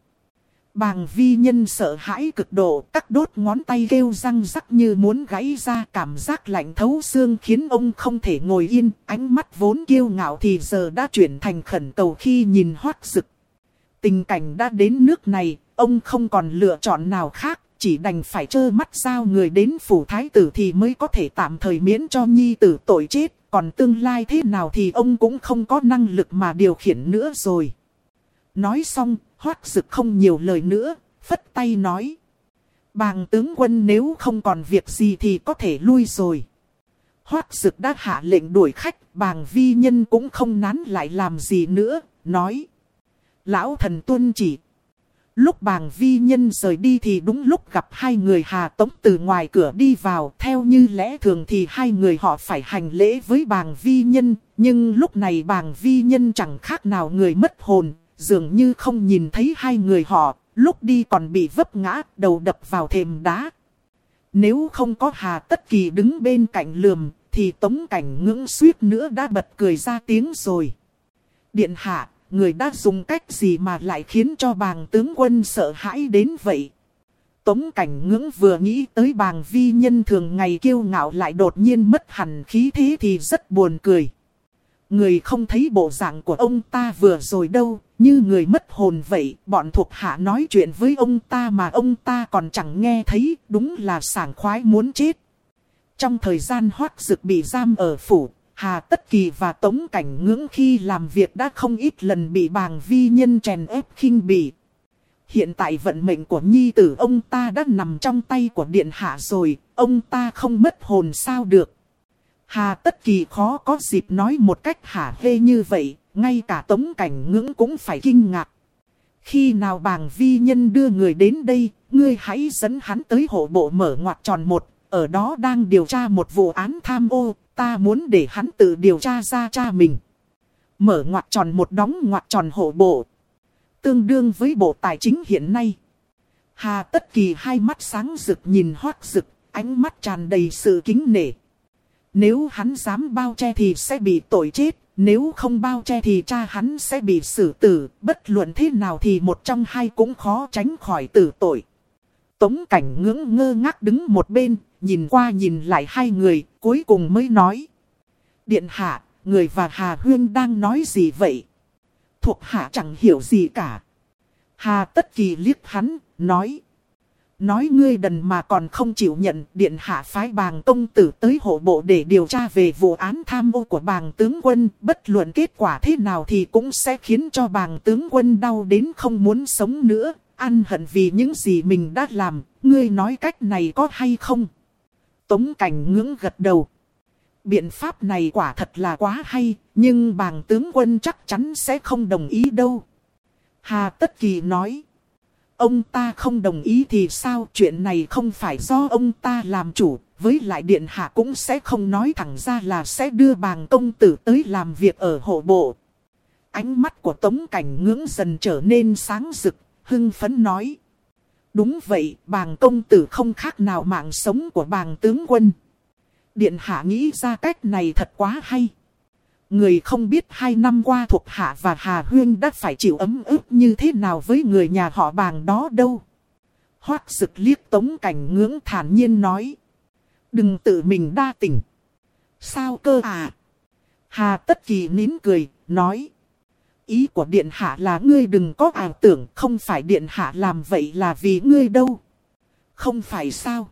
Bàng vi nhân sợ hãi cực độ, các đốt ngón tay kêu răng rắc như muốn gãy ra cảm giác lạnh thấu xương khiến ông không thể ngồi yên, ánh mắt vốn kiêu ngạo thì giờ đã chuyển thành khẩn cầu khi nhìn hoác rực. Tình cảnh đã đến nước này, ông không còn lựa chọn nào khác, chỉ đành phải trơ mắt giao người đến phủ thái tử thì mới có thể tạm thời miễn cho nhi tử tội chết, còn tương lai thế nào thì ông cũng không có năng lực mà điều khiển nữa rồi. Nói xong, hoác dực không nhiều lời nữa, phất tay nói. Bàng tướng quân nếu không còn việc gì thì có thể lui rồi. Hoác dực đã hạ lệnh đuổi khách, bàng vi nhân cũng không nán lại làm gì nữa, nói. Lão thần tuân chỉ. Lúc bàng vi nhân rời đi thì đúng lúc gặp hai người Hà Tống từ ngoài cửa đi vào. Theo như lẽ thường thì hai người họ phải hành lễ với bàng vi nhân. Nhưng lúc này bàng vi nhân chẳng khác nào người mất hồn, dường như không nhìn thấy hai người họ, lúc đi còn bị vấp ngã, đầu đập vào thềm đá. Nếu không có Hà Tất Kỳ đứng bên cạnh lườm, thì tống cảnh ngưỡng suýt nữa đã bật cười ra tiếng rồi. Điện hạ, người đã dùng cách gì mà lại khiến cho bàng tướng quân sợ hãi đến vậy? Tống cảnh ngưỡng vừa nghĩ tới bàng vi nhân thường ngày kiêu ngạo lại đột nhiên mất hẳn khí thế thì rất buồn cười. Người không thấy bộ dạng của ông ta vừa rồi đâu, như người mất hồn vậy, bọn thuộc hạ nói chuyện với ông ta mà ông ta còn chẳng nghe thấy, đúng là sảng khoái muốn chết. Trong thời gian hoác dực bị giam ở phủ, Hà Tất Kỳ và Tống Cảnh ngưỡng khi làm việc đã không ít lần bị bàng vi nhân chèn ép khinh bỉ. Hiện tại vận mệnh của nhi tử ông ta đã nằm trong tay của điện hạ rồi, ông ta không mất hồn sao được. Hà Tất Kỳ khó có dịp nói một cách hả hê như vậy, ngay cả tống cảnh ngưỡng cũng phải kinh ngạc. Khi nào bàng vi nhân đưa người đến đây, ngươi hãy dẫn hắn tới hộ bộ mở ngoặt tròn một, ở đó đang điều tra một vụ án tham ô, ta muốn để hắn tự điều tra ra cha mình. Mở ngoặt tròn một đóng ngoặt tròn hộ bộ. Tương đương với bộ tài chính hiện nay. Hà tất kỳ hai mắt sáng rực nhìn hoác rực, ánh mắt tràn đầy sự kính nể. Nếu hắn dám bao che thì sẽ bị tội chết, nếu không bao che thì cha hắn sẽ bị xử tử, bất luận thế nào thì một trong hai cũng khó tránh khỏi tử tội. Tống cảnh ngưỡng ngơ ngác đứng một bên, nhìn qua nhìn lại hai người, cuối cùng mới nói. Điện hạ, người và Hà Huyên đang nói gì vậy? Thuộc hạ chẳng hiểu gì cả. Hà tất kỳ liếc hắn, nói. Nói ngươi đần mà còn không chịu nhận điện hạ phái bàng công tử tới hộ bộ để điều tra về vụ án tham ô của bàng tướng quân. Bất luận kết quả thế nào thì cũng sẽ khiến cho bàng tướng quân đau đến không muốn sống nữa. Ăn hận vì những gì mình đã làm. Ngươi nói cách này có hay không? Tống cảnh ngưỡng gật đầu. Biện pháp này quả thật là quá hay. Nhưng bàng tướng quân chắc chắn sẽ không đồng ý đâu. Hà Tất Kỳ nói. Ông ta không đồng ý thì sao chuyện này không phải do ông ta làm chủ, Với lại điện hạ cũng sẽ không nói thẳng ra là sẽ đưa bàng công tử tới làm việc ở hộ bộ. Ánh mắt của tống cảnh ngưỡng dần trở nên sáng rực, hưng phấn nói. Đúng vậy, bàng công tử không khác nào mạng sống của bàng tướng quân. Điện hạ nghĩ ra cách này thật quá hay. Người không biết hai năm qua thuộc hạ và Hà Huyên đã phải chịu ấm ức như thế nào với người nhà họ bàng đó đâu. Hoác sực liếc tống cảnh ngưỡng thản nhiên nói. Đừng tự mình đa tình. Sao cơ à? Hà tất kỳ nín cười, nói. Ý của điện hạ là ngươi đừng có ảo tưởng không phải điện hạ làm vậy là vì ngươi đâu. Không phải sao?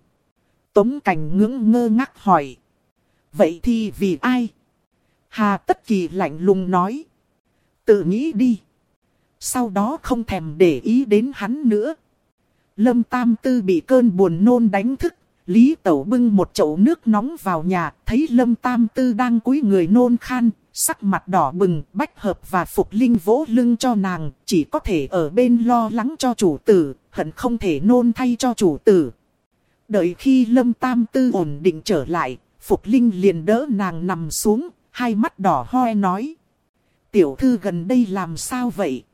Tống cảnh ngưỡng ngơ ngác hỏi. Vậy thì vì ai? Hà tất kỳ lạnh lùng nói. Tự nghĩ đi. Sau đó không thèm để ý đến hắn nữa. Lâm Tam Tư bị cơn buồn nôn đánh thức. Lý Tẩu bưng một chậu nước nóng vào nhà. Thấy Lâm Tam Tư đang cúi người nôn khan. Sắc mặt đỏ bừng, bách hợp và phục linh vỗ lưng cho nàng. Chỉ có thể ở bên lo lắng cho chủ tử. Hận không thể nôn thay cho chủ tử. Đợi khi Lâm Tam Tư ổn định trở lại. Phục Linh liền đỡ nàng nằm xuống, hai mắt đỏ hoe nói. Tiểu thư gần đây làm sao vậy?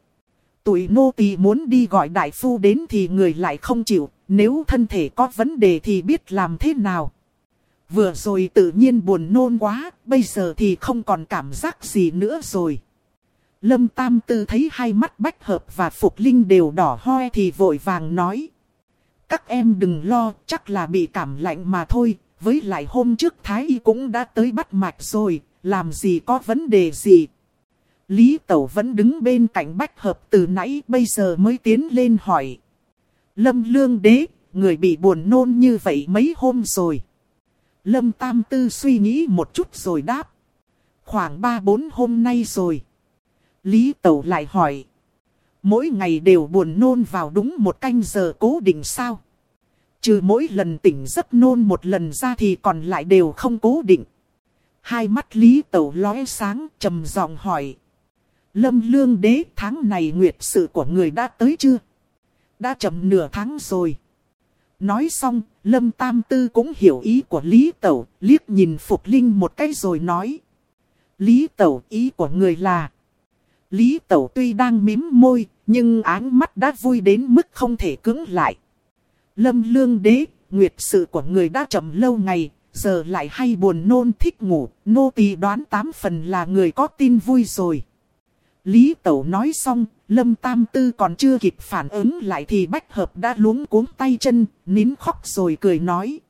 Tụi nô tỳ muốn đi gọi đại phu đến thì người lại không chịu, nếu thân thể có vấn đề thì biết làm thế nào. Vừa rồi tự nhiên buồn nôn quá, bây giờ thì không còn cảm giác gì nữa rồi. Lâm Tam Tư thấy hai mắt bách hợp và Phục Linh đều đỏ hoe thì vội vàng nói. Các em đừng lo, chắc là bị cảm lạnh mà thôi, với lại hôm trước Thái Y cũng đã tới bắt mạch rồi, làm gì có vấn đề gì. Lý Tẩu vẫn đứng bên cạnh bách hợp từ nãy bây giờ mới tiến lên hỏi. Lâm Lương Đế, người bị buồn nôn như vậy mấy hôm rồi. Lâm Tam Tư suy nghĩ một chút rồi đáp. Khoảng 3-4 hôm nay rồi. Lý Tẩu lại hỏi. Mỗi ngày đều buồn nôn vào đúng một canh giờ cố định sao? Trừ mỗi lần tỉnh giấc nôn một lần ra thì còn lại đều không cố định. Hai mắt Lý Tẩu lóe sáng trầm giọng hỏi. Lâm lương đế tháng này nguyệt sự của người đã tới chưa? Đã chậm nửa tháng rồi. Nói xong, Lâm Tam Tư cũng hiểu ý của Lý Tẩu, liếc nhìn Phục Linh một cái rồi nói. Lý Tẩu ý của người là... Lý Tẩu tuy đang mím môi, nhưng áng mắt đã vui đến mức không thể cứng lại. Lâm lương đế, nguyệt sự của người đã chậm lâu ngày, giờ lại hay buồn nôn thích ngủ, nô tỳ đoán tám phần là người có tin vui rồi. Lý Tẩu nói xong, Lâm Tam Tư còn chưa kịp phản ứng lại thì Bách Hợp đã luống cuống tay chân, nín khóc rồi cười nói.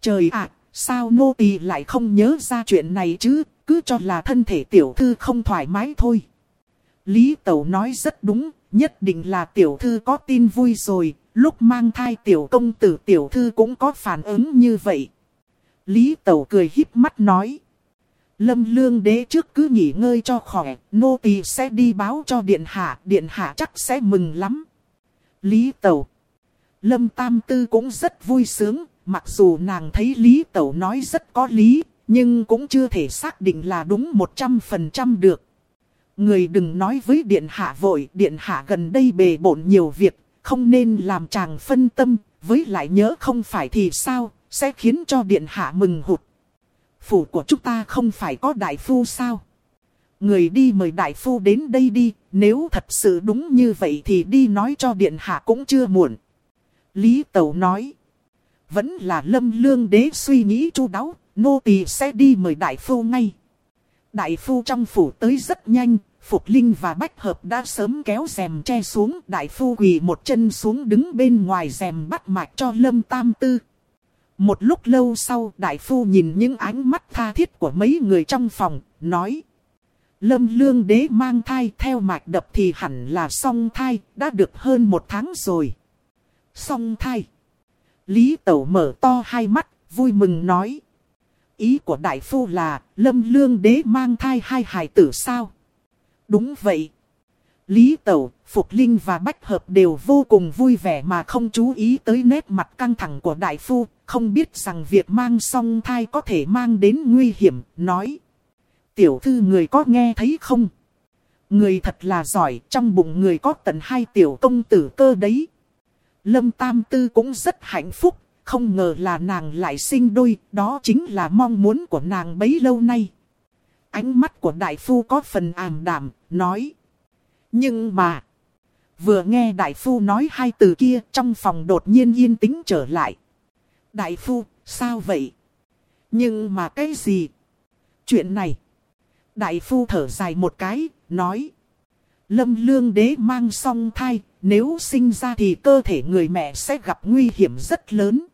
Trời ạ, sao nô tỳ lại không nhớ ra chuyện này chứ, cứ cho là thân thể tiểu thư không thoải mái thôi. Lý Tẩu nói rất đúng, nhất định là tiểu thư có tin vui rồi, lúc mang thai tiểu công tử tiểu thư cũng có phản ứng như vậy. Lý Tẩu cười híp mắt nói. Lâm lương đế trước cứ nghỉ ngơi cho khỏe, nô tỳ sẽ đi báo cho điện hạ, điện hạ chắc sẽ mừng lắm. Lý Tẩu. Lâm Tam Tư cũng rất vui sướng, mặc dù nàng thấy Lý Tẩu nói rất có lý, nhưng cũng chưa thể xác định là đúng 100% được. Người đừng nói với điện hạ vội, điện hạ gần đây bề bộn nhiều việc, không nên làm chàng phân tâm, với lại nhớ không phải thì sao, sẽ khiến cho điện hạ mừng hụt. Phủ của chúng ta không phải có đại phu sao? Người đi mời đại phu đến đây đi, nếu thật sự đúng như vậy thì đi nói cho điện hạ cũng chưa muộn. Lý Tẩu nói, vẫn là lâm lương đế suy nghĩ chu đáo, nô tỳ sẽ đi mời đại phu ngay. Đại phu trong phủ tới rất nhanh, Phục Linh và Bách Hợp đã sớm kéo rèm che xuống, đại phu quỳ một chân xuống đứng bên ngoài rèm bắt mạch cho Lâm Tam Tư. Một lúc lâu sau, đại phu nhìn những ánh mắt tha thiết của mấy người trong phòng, nói. Lâm lương đế mang thai theo mạch đập thì hẳn là song thai, đã được hơn một tháng rồi. Song thai. Lý Tẩu mở to hai mắt, vui mừng nói. Ý của đại phu là, lâm lương đế mang thai hai hài tử sao? Đúng vậy. Lý Tẩu, Phục Linh và Bách Hợp đều vô cùng vui vẻ mà không chú ý tới nét mặt căng thẳng của đại phu, không biết rằng việc mang song thai có thể mang đến nguy hiểm, nói. Tiểu thư người có nghe thấy không? Người thật là giỏi, trong bụng người có tận hai tiểu công tử cơ đấy. Lâm Tam Tư cũng rất hạnh phúc, không ngờ là nàng lại sinh đôi, đó chính là mong muốn của nàng bấy lâu nay. Ánh mắt của đại phu có phần ảm đạm, nói. Nhưng mà, vừa nghe đại phu nói hai từ kia trong phòng đột nhiên yên tĩnh trở lại. Đại phu, sao vậy? Nhưng mà cái gì? Chuyện này. Đại phu thở dài một cái, nói. Lâm lương đế mang song thai, nếu sinh ra thì cơ thể người mẹ sẽ gặp nguy hiểm rất lớn.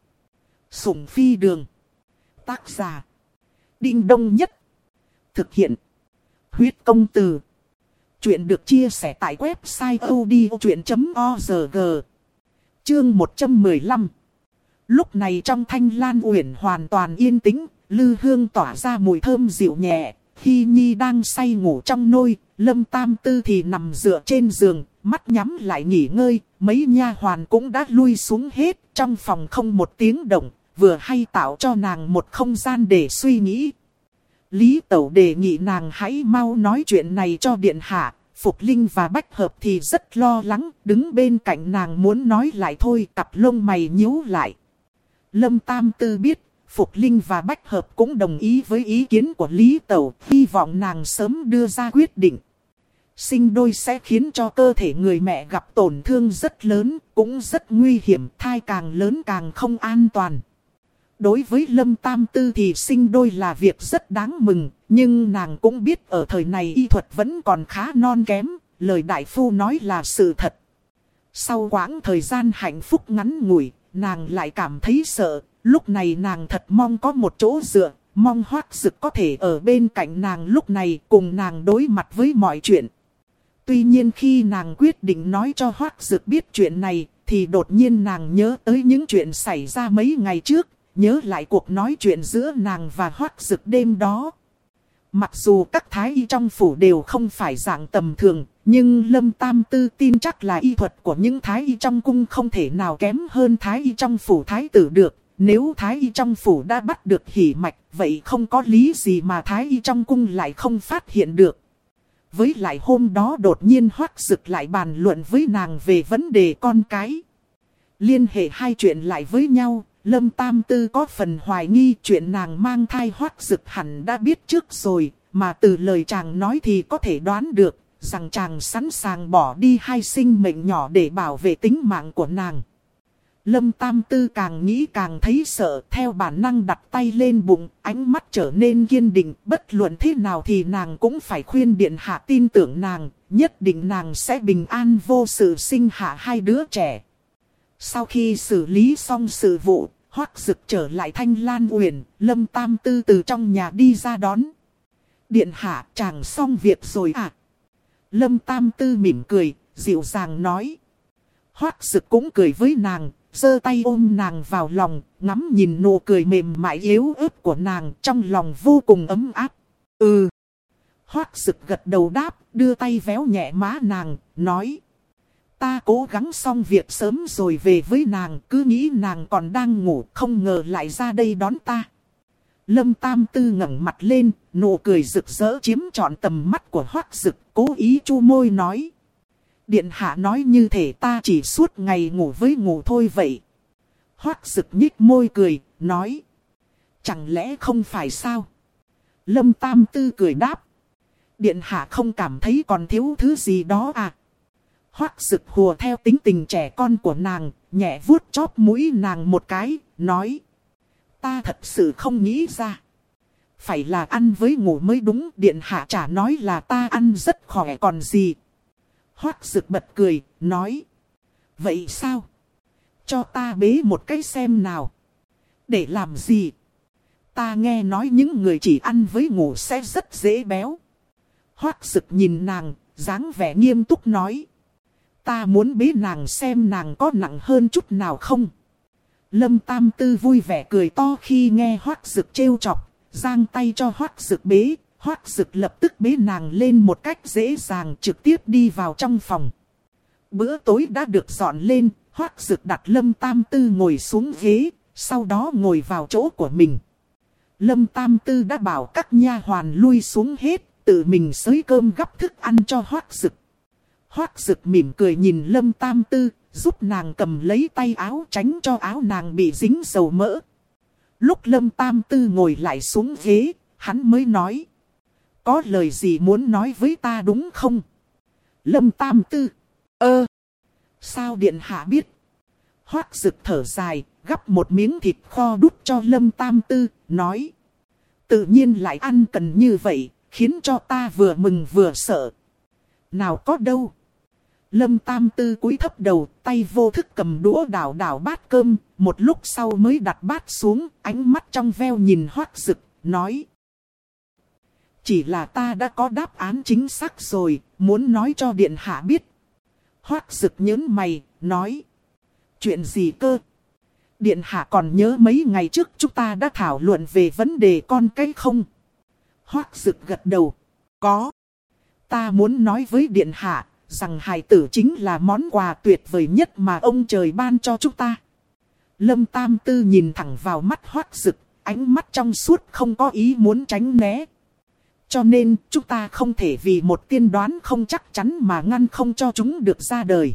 Sủng phi đường. Tác giả. Đinh đông nhất. Thực hiện. Huyết công từ. Chuyện được chia sẻ tại website odchuyện.org. Chương 115. Lúc này trong thanh lan uyển hoàn toàn yên tĩnh, lư hương tỏa ra mùi thơm dịu nhẹ. Khi Nhi đang say ngủ trong nôi, Lâm Tam Tư thì nằm dựa trên giường, mắt nhắm lại nghỉ ngơi, mấy nha hoàn cũng đã lui xuống hết, trong phòng không một tiếng động, vừa hay tạo cho nàng một không gian để suy nghĩ. Lý Tẩu đề nghị nàng hãy mau nói chuyện này cho Điện Hạ, Phục Linh và Bách Hợp thì rất lo lắng, đứng bên cạnh nàng muốn nói lại thôi, cặp lông mày nhíu lại. Lâm Tam Tư biết, Phục Linh và Bách Hợp cũng đồng ý với ý kiến của Lý Tẩu, hy vọng nàng sớm đưa ra quyết định. Sinh đôi sẽ khiến cho cơ thể người mẹ gặp tổn thương rất lớn, cũng rất nguy hiểm, thai càng lớn càng không an toàn. Đối với Lâm Tam Tư thì sinh đôi là việc rất đáng mừng, nhưng nàng cũng biết ở thời này y thuật vẫn còn khá non kém, lời đại phu nói là sự thật. Sau quãng thời gian hạnh phúc ngắn ngủi, nàng lại cảm thấy sợ, lúc này nàng thật mong có một chỗ dựa, mong hoác Sực có thể ở bên cạnh nàng lúc này cùng nàng đối mặt với mọi chuyện. Tuy nhiên khi nàng quyết định nói cho hoác Sực biết chuyện này, thì đột nhiên nàng nhớ tới những chuyện xảy ra mấy ngày trước, nhớ lại cuộc nói chuyện giữa nàng và hoác Sực đêm đó. Mặc dù các thái y trong phủ đều không phải dạng tầm thường, nhưng Lâm Tam Tư tin chắc là y thuật của những thái y trong cung không thể nào kém hơn thái y trong phủ thái tử được. Nếu thái y trong phủ đã bắt được hỉ mạch, vậy không có lý gì mà thái y trong cung lại không phát hiện được. Với lại hôm đó đột nhiên hoắc sực lại bàn luận với nàng về vấn đề con cái. Liên hệ hai chuyện lại với nhau, Lâm Tam Tư có phần hoài nghi chuyện nàng mang thai hoắc sực hẳn đã biết trước rồi, mà từ lời chàng nói thì có thể đoán được, rằng chàng sẵn sàng bỏ đi hai sinh mệnh nhỏ để bảo vệ tính mạng của nàng. Lâm Tam Tư càng nghĩ càng thấy sợ, theo bản năng đặt tay lên bụng, ánh mắt trở nên kiên định, bất luận thế nào thì nàng cũng phải khuyên điện hạ tin tưởng nàng, nhất định nàng sẽ bình an vô sự sinh hạ hai đứa trẻ. Sau khi xử lý xong sự vụ, hoắc dực trở lại thanh lan uyển, lâm tam tư từ trong nhà đi ra đón. Điện hạ chàng xong việc rồi à? Lâm tam tư mỉm cười, dịu dàng nói. hoắc Sực cũng cười với nàng, giơ tay ôm nàng vào lòng, ngắm nhìn nụ cười mềm mại yếu ớt của nàng trong lòng vô cùng ấm áp. Ừ. Hoác sực gật đầu đáp, đưa tay véo nhẹ má nàng, nói. Ta cố gắng xong việc sớm rồi về với nàng, cứ nghĩ nàng còn đang ngủ, không ngờ lại ra đây đón ta. Lâm Tam Tư ngẩng mặt lên, nụ cười rực rỡ chiếm trọn tầm mắt của Hoắc Dực, cố ý chu môi nói. Điện hạ nói như thể ta chỉ suốt ngày ngủ với ngủ thôi vậy. Hoắc Dực nhích môi cười, nói. Chẳng lẽ không phải sao? Lâm Tam Tư cười đáp. Điện hạ không cảm thấy còn thiếu thứ gì đó à? Hoắc Dực hùa theo tính tình trẻ con của nàng, nhẹ vuốt chóp mũi nàng một cái, nói. Ta thật sự không nghĩ ra. Phải là ăn với ngủ mới đúng, điện hạ chả nói là ta ăn rất khỏe còn gì. Hoác rực bật cười, nói. Vậy sao? Cho ta bế một cái xem nào. Để làm gì? Ta nghe nói những người chỉ ăn với ngủ sẽ rất dễ béo. Hoác Sực nhìn nàng, dáng vẻ nghiêm túc nói. Ta muốn bế nàng xem nàng có nặng hơn chút nào không. Lâm Tam Tư vui vẻ cười to khi nghe Hoác Dực trêu chọc, giang tay cho Hoác Dực bế, Hoác Dực lập tức bế nàng lên một cách dễ dàng trực tiếp đi vào trong phòng. Bữa tối đã được dọn lên, Hoác Dực đặt Lâm Tam Tư ngồi xuống ghế, sau đó ngồi vào chỗ của mình. Lâm Tam Tư đã bảo các nha hoàn lui xuống hết, tự mình xới cơm gắp thức ăn cho Hoác Dực. Hoác Dực mỉm cười nhìn Lâm Tam Tư, giúp nàng cầm lấy tay áo tránh cho áo nàng bị dính dầu mỡ. Lúc Lâm Tam Tư ngồi lại xuống ghế, hắn mới nói. Có lời gì muốn nói với ta đúng không? Lâm Tam Tư. Ơ. sao Điện Hạ biết? Hoác rực thở dài, gắp một miếng thịt kho đút cho Lâm Tam Tư, nói. Tự nhiên lại ăn cần như vậy, khiến cho ta vừa mừng vừa sợ. Nào có đâu. Lâm Tam Tư cúi thấp đầu, tay vô thức cầm đũa đảo đảo bát cơm, một lúc sau mới đặt bát xuống, ánh mắt trong veo nhìn hoác rực, nói. Chỉ là ta đã có đáp án chính xác rồi, muốn nói cho Điện Hạ biết. Hoác rực nhớn mày, nói. Chuyện gì cơ? Điện Hạ còn nhớ mấy ngày trước chúng ta đã thảo luận về vấn đề con cái không? Hoác rực gật đầu. Có. Ta muốn nói với Điện Hạ, rằng hài tử chính là món quà tuyệt vời nhất mà ông trời ban cho chúng ta. Lâm Tam Tư nhìn thẳng vào mắt hoác rực, ánh mắt trong suốt không có ý muốn tránh né. Cho nên chúng ta không thể vì một tiên đoán không chắc chắn mà ngăn không cho chúng được ra đời.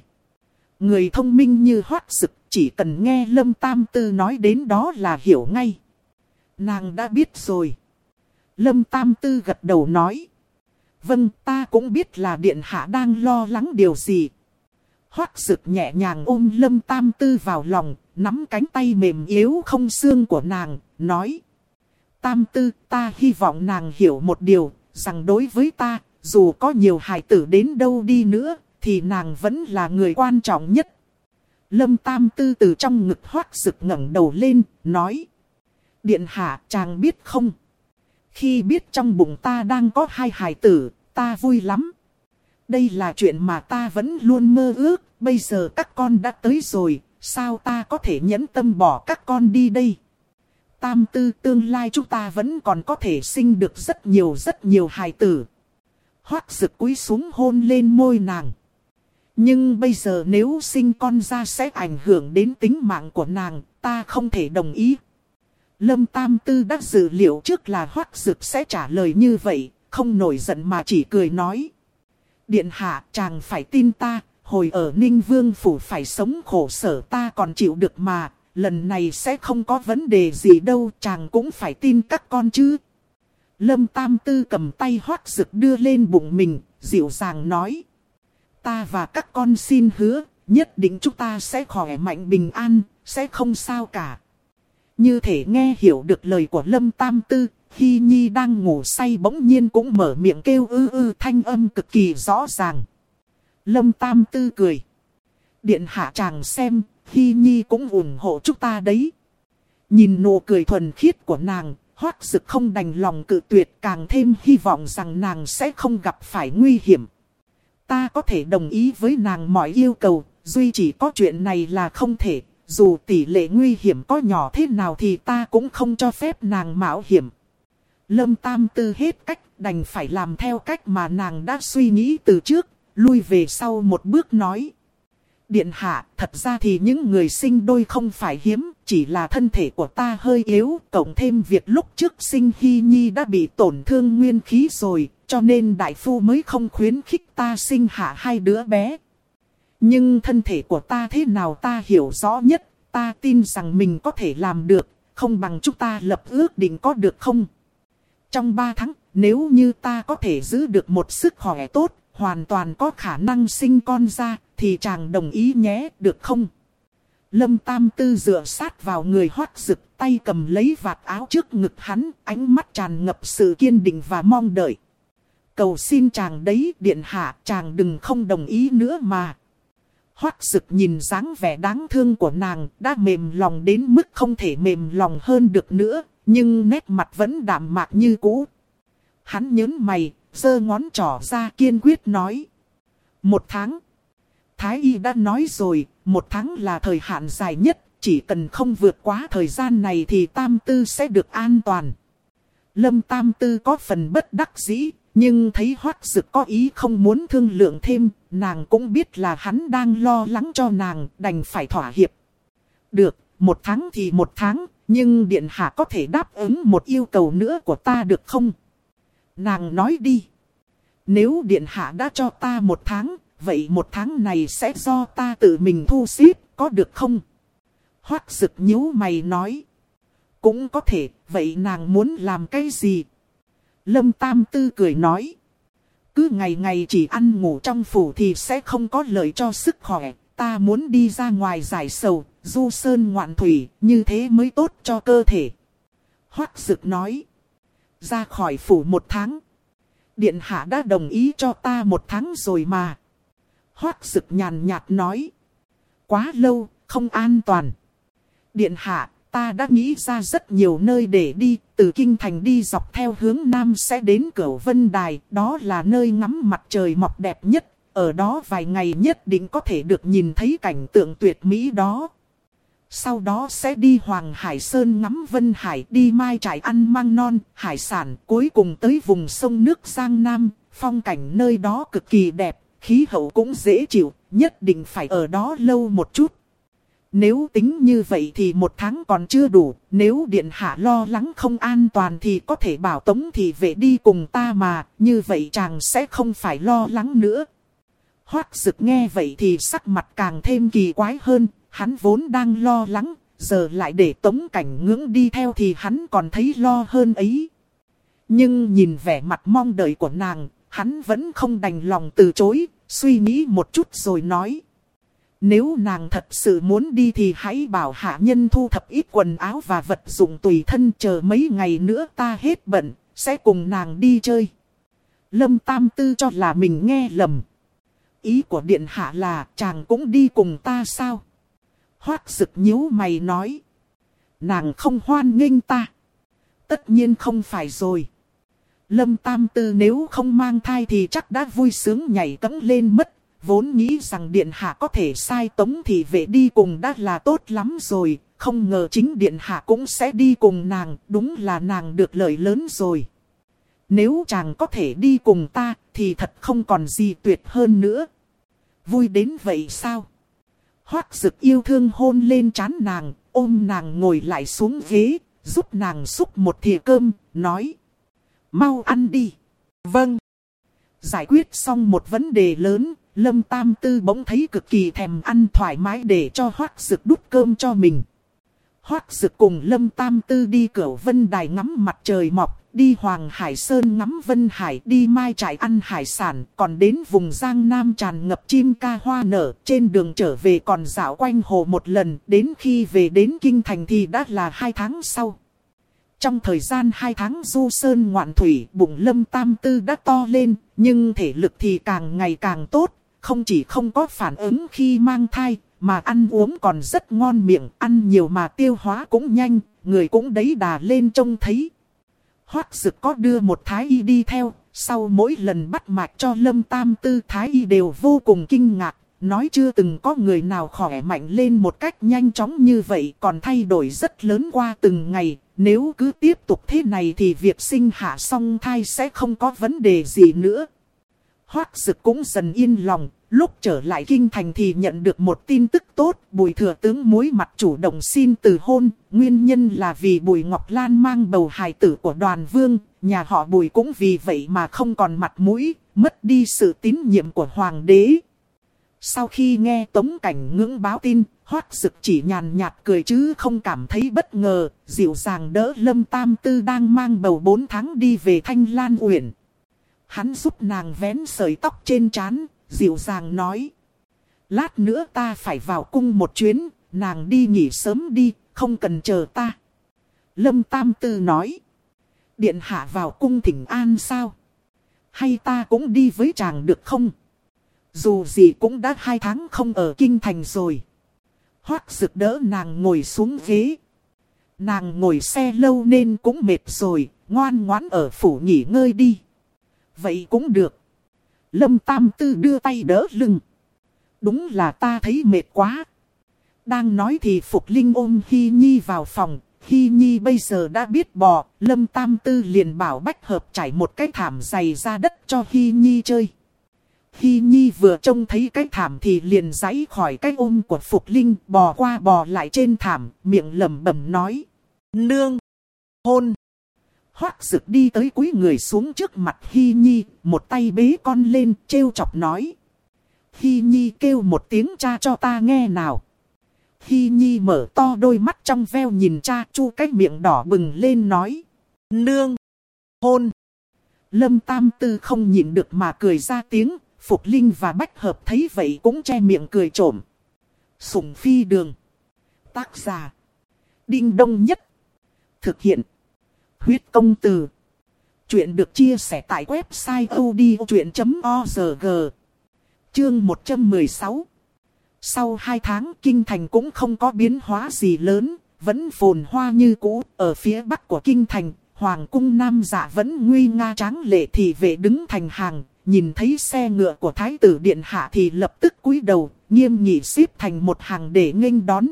Người thông minh như hoác rực chỉ cần nghe Lâm Tam Tư nói đến đó là hiểu ngay. Nàng đã biết rồi. Lâm Tam Tư gật đầu nói. Vâng, ta cũng biết là Điện Hạ đang lo lắng điều gì. Hoác rực nhẹ nhàng ôm Lâm Tam Tư vào lòng, nắm cánh tay mềm yếu không xương của nàng, nói. Tam Tư, ta hy vọng nàng hiểu một điều, rằng đối với ta, dù có nhiều hài tử đến đâu đi nữa, thì nàng vẫn là người quan trọng nhất. Lâm Tam Tư từ trong ngực hoác rực ngẩng đầu lên, nói. Điện hạ chàng biết không? Khi biết trong bụng ta đang có hai hài tử, ta vui lắm. Đây là chuyện mà ta vẫn luôn mơ ước, bây giờ các con đã tới rồi, sao ta có thể nhẫn tâm bỏ các con đi đây? Tam tư tương lai chúng ta vẫn còn có thể sinh được rất nhiều rất nhiều hài tử. Hoác rực cúi xuống hôn lên môi nàng. Nhưng bây giờ nếu sinh con ra sẽ ảnh hưởng đến tính mạng của nàng, ta không thể đồng ý. Lâm Tam Tư đã dự liệu trước là hoắc Dực sẽ trả lời như vậy, không nổi giận mà chỉ cười nói. Điện hạ chàng phải tin ta, hồi ở Ninh Vương Phủ phải sống khổ sở ta còn chịu được mà, lần này sẽ không có vấn đề gì đâu, chàng cũng phải tin các con chứ. Lâm Tam Tư cầm tay Hoác Dực đưa lên bụng mình, dịu dàng nói. Ta và các con xin hứa, nhất định chúng ta sẽ khỏe mạnh bình an, sẽ không sao cả. Như thể nghe hiểu được lời của Lâm Tam Tư, khi Nhi đang ngủ say bỗng nhiên cũng mở miệng kêu ư ư thanh âm cực kỳ rõ ràng. Lâm Tam Tư cười. Điện hạ chàng xem, khi Nhi cũng ủng hộ chúng ta đấy. Nhìn nụ cười thuần khiết của nàng, hoác dực không đành lòng cự tuyệt càng thêm hy vọng rằng nàng sẽ không gặp phải nguy hiểm. Ta có thể đồng ý với nàng mọi yêu cầu, duy chỉ có chuyện này là không thể, dù tỷ lệ nguy hiểm có nhỏ thế nào thì ta cũng không cho phép nàng mạo hiểm. Lâm Tam Tư hết cách đành phải làm theo cách mà nàng đã suy nghĩ từ trước, lui về sau một bước nói. Điện hạ, thật ra thì những người sinh đôi không phải hiếm, chỉ là thân thể của ta hơi yếu, cộng thêm việc lúc trước sinh Hy Nhi đã bị tổn thương nguyên khí rồi, cho nên đại phu mới không khuyến khích ta sinh hạ hai đứa bé. Nhưng thân thể của ta thế nào ta hiểu rõ nhất, ta tin rằng mình có thể làm được, không bằng chúng ta lập ước định có được không? Trong ba tháng, nếu như ta có thể giữ được một sức khỏe tốt, hoàn toàn có khả năng sinh con ra, thì chàng đồng ý nhé, được không? Lâm Tam Tư dựa sát vào người hoát rực, tay cầm lấy vạt áo trước ngực hắn, ánh mắt tràn ngập sự kiên định và mong đợi. Cầu xin chàng đấy, điện hạ, chàng đừng không đồng ý nữa mà. Hoác sực nhìn dáng vẻ đáng thương của nàng, đã mềm lòng đến mức không thể mềm lòng hơn được nữa, nhưng nét mặt vẫn đạm mạc như cũ. Hắn nhớn mày, giơ ngón trỏ ra kiên quyết nói. Một tháng. Thái y đã nói rồi, một tháng là thời hạn dài nhất, chỉ cần không vượt quá thời gian này thì tam tư sẽ được an toàn. Lâm tam tư có phần bất đắc dĩ, nhưng thấy hoác dực có ý không muốn thương lượng thêm, nàng cũng biết là hắn đang lo lắng cho nàng, đành phải thỏa hiệp. Được, một tháng thì một tháng, nhưng Điện Hạ có thể đáp ứng một yêu cầu nữa của ta được không? Nàng nói đi. Nếu Điện Hạ đã cho ta một tháng, vậy một tháng này sẽ do ta tự mình thu xếp, có được không? Hoác Dực nhíu mày nói. Cũng có thể, vậy nàng muốn làm cái gì? Lâm Tam Tư cười nói. Cứ ngày ngày chỉ ăn ngủ trong phủ thì sẽ không có lợi cho sức khỏe. Ta muốn đi ra ngoài giải sầu, du sơn ngoạn thủy, như thế mới tốt cho cơ thể. Hoác Dực nói. Ra khỏi phủ một tháng. Điện hạ đã đồng ý cho ta một tháng rồi mà. Hoác Dực nhàn nhạt nói. Quá lâu, không an toàn. Điện hạ, ta đã nghĩ ra rất nhiều nơi để đi, từ kinh thành đi dọc theo hướng nam sẽ đến Cửu Vân Đài, đó là nơi ngắm mặt trời mọc đẹp nhất, ở đó vài ngày nhất định có thể được nhìn thấy cảnh tượng tuyệt mỹ đó. Sau đó sẽ đi Hoàng Hải Sơn ngắm Vân Hải, đi mai trải ăn măng non, hải sản, cuối cùng tới vùng sông nước Giang Nam, phong cảnh nơi đó cực kỳ đẹp, khí hậu cũng dễ chịu, nhất định phải ở đó lâu một chút. Nếu tính như vậy thì một tháng còn chưa đủ, nếu điện hạ lo lắng không an toàn thì có thể bảo tống thì về đi cùng ta mà, như vậy chàng sẽ không phải lo lắng nữa. Hoác dực nghe vậy thì sắc mặt càng thêm kỳ quái hơn, hắn vốn đang lo lắng, giờ lại để tống cảnh ngưỡng đi theo thì hắn còn thấy lo hơn ấy. Nhưng nhìn vẻ mặt mong đợi của nàng, hắn vẫn không đành lòng từ chối, suy nghĩ một chút rồi nói. Nếu nàng thật sự muốn đi thì hãy bảo hạ nhân thu thập ít quần áo và vật dụng tùy thân chờ mấy ngày nữa ta hết bận, sẽ cùng nàng đi chơi. Lâm Tam Tư cho là mình nghe lầm. Ý của điện hạ là chàng cũng đi cùng ta sao? Hoác sực nhíu mày nói. Nàng không hoan nghênh ta. Tất nhiên không phải rồi. Lâm Tam Tư nếu không mang thai thì chắc đã vui sướng nhảy cẫng lên mất Vốn nghĩ rằng điện hạ có thể sai tống thì vệ đi cùng đã là tốt lắm rồi, không ngờ chính điện hạ cũng sẽ đi cùng nàng, đúng là nàng được lợi lớn rồi. Nếu chàng có thể đi cùng ta, thì thật không còn gì tuyệt hơn nữa. Vui đến vậy sao? Hoác dực yêu thương hôn lên chán nàng, ôm nàng ngồi lại xuống ghế, giúp nàng xúc một thìa cơm, nói. Mau ăn đi. Vâng. Giải quyết xong một vấn đề lớn, Lâm Tam Tư bỗng thấy cực kỳ thèm ăn thoải mái để cho Hoác sực đút cơm cho mình. Hoác sực cùng Lâm Tam Tư đi cửa Vân Đài ngắm mặt trời mọc, đi Hoàng Hải Sơn ngắm Vân Hải, đi Mai Trải ăn hải sản, còn đến vùng Giang Nam tràn ngập chim ca hoa nở, trên đường trở về còn dạo quanh hồ một lần, đến khi về đến Kinh Thành thì đã là hai tháng sau. Trong thời gian hai tháng du sơn ngoạn thủy, bụng Lâm Tam Tư đã to lên, nhưng thể lực thì càng ngày càng tốt, không chỉ không có phản ứng khi mang thai, mà ăn uống còn rất ngon miệng, ăn nhiều mà tiêu hóa cũng nhanh, người cũng đấy đà lên trông thấy. Hoác dực có đưa một thái y đi theo, sau mỗi lần bắt mạch cho lâm tam tư thái y đều vô cùng kinh ngạc, nói chưa từng có người nào khỏe mạnh lên một cách nhanh chóng như vậy còn thay đổi rất lớn qua từng ngày. Nếu cứ tiếp tục thế này thì việc sinh hạ song thai sẽ không có vấn đề gì nữa. Hoác dực cũng dần yên lòng, lúc trở lại kinh thành thì nhận được một tin tức tốt, bùi thừa tướng mối mặt chủ động xin từ hôn, nguyên nhân là vì bùi Ngọc Lan mang bầu hài tử của đoàn vương, nhà họ bùi cũng vì vậy mà không còn mặt mũi, mất đi sự tín nhiệm của hoàng đế. Sau khi nghe tống cảnh ngưỡng báo tin, hoác dực chỉ nhàn nhạt cười chứ không cảm thấy bất ngờ, dịu dàng đỡ lâm tam tư đang mang bầu 4 tháng đi về thanh lan uyển. Hắn giúp nàng vén sợi tóc trên trán, dịu dàng nói. Lát nữa ta phải vào cung một chuyến, nàng đi nghỉ sớm đi, không cần chờ ta. Lâm Tam Tư nói. Điện hạ vào cung thỉnh an sao? Hay ta cũng đi với chàng được không? Dù gì cũng đã hai tháng không ở kinh thành rồi. Hoác rực đỡ nàng ngồi xuống ghế. Nàng ngồi xe lâu nên cũng mệt rồi, ngoan ngoãn ở phủ nghỉ ngơi đi. Vậy cũng được. Lâm Tam Tư đưa tay đỡ lưng. Đúng là ta thấy mệt quá. Đang nói thì Phục Linh ôm Hy Nhi vào phòng. Hy Nhi bây giờ đã biết bò. Lâm Tam Tư liền bảo Bách Hợp trải một cái thảm dày ra đất cho Hy Nhi chơi. Hy Nhi vừa trông thấy cái thảm thì liền giãy khỏi cái ôm của Phục Linh, bò qua bò lại trên thảm, miệng lẩm bẩm nói. Nương! Hôn! Hoác rực đi tới cúi người xuống trước mặt Hy Nhi, một tay bế con lên, trêu chọc nói. Hy Nhi kêu một tiếng cha cho ta nghe nào. Hy Nhi mở to đôi mắt trong veo nhìn cha chu cái miệng đỏ bừng lên nói. Nương! Hôn! Lâm Tam Tư không nhịn được mà cười ra tiếng. Phục Linh và Bách Hợp thấy vậy cũng che miệng cười trộm. Sùng phi đường. Tác giả. Đinh đông nhất. Thực hiện. Huyết công từ. Chuyện được chia sẻ tại website odchuyện.org. Chương 116 Sau 2 tháng Kinh Thành cũng không có biến hóa gì lớn, vẫn phồn hoa như cũ. Ở phía bắc của Kinh Thành, Hoàng cung Nam giả vẫn nguy nga tráng lệ thì vệ đứng thành hàng. Nhìn thấy xe ngựa của Thái tử Điện Hạ thì lập tức cúi đầu, nghiêm nghị xếp thành một hàng để nghênh đón.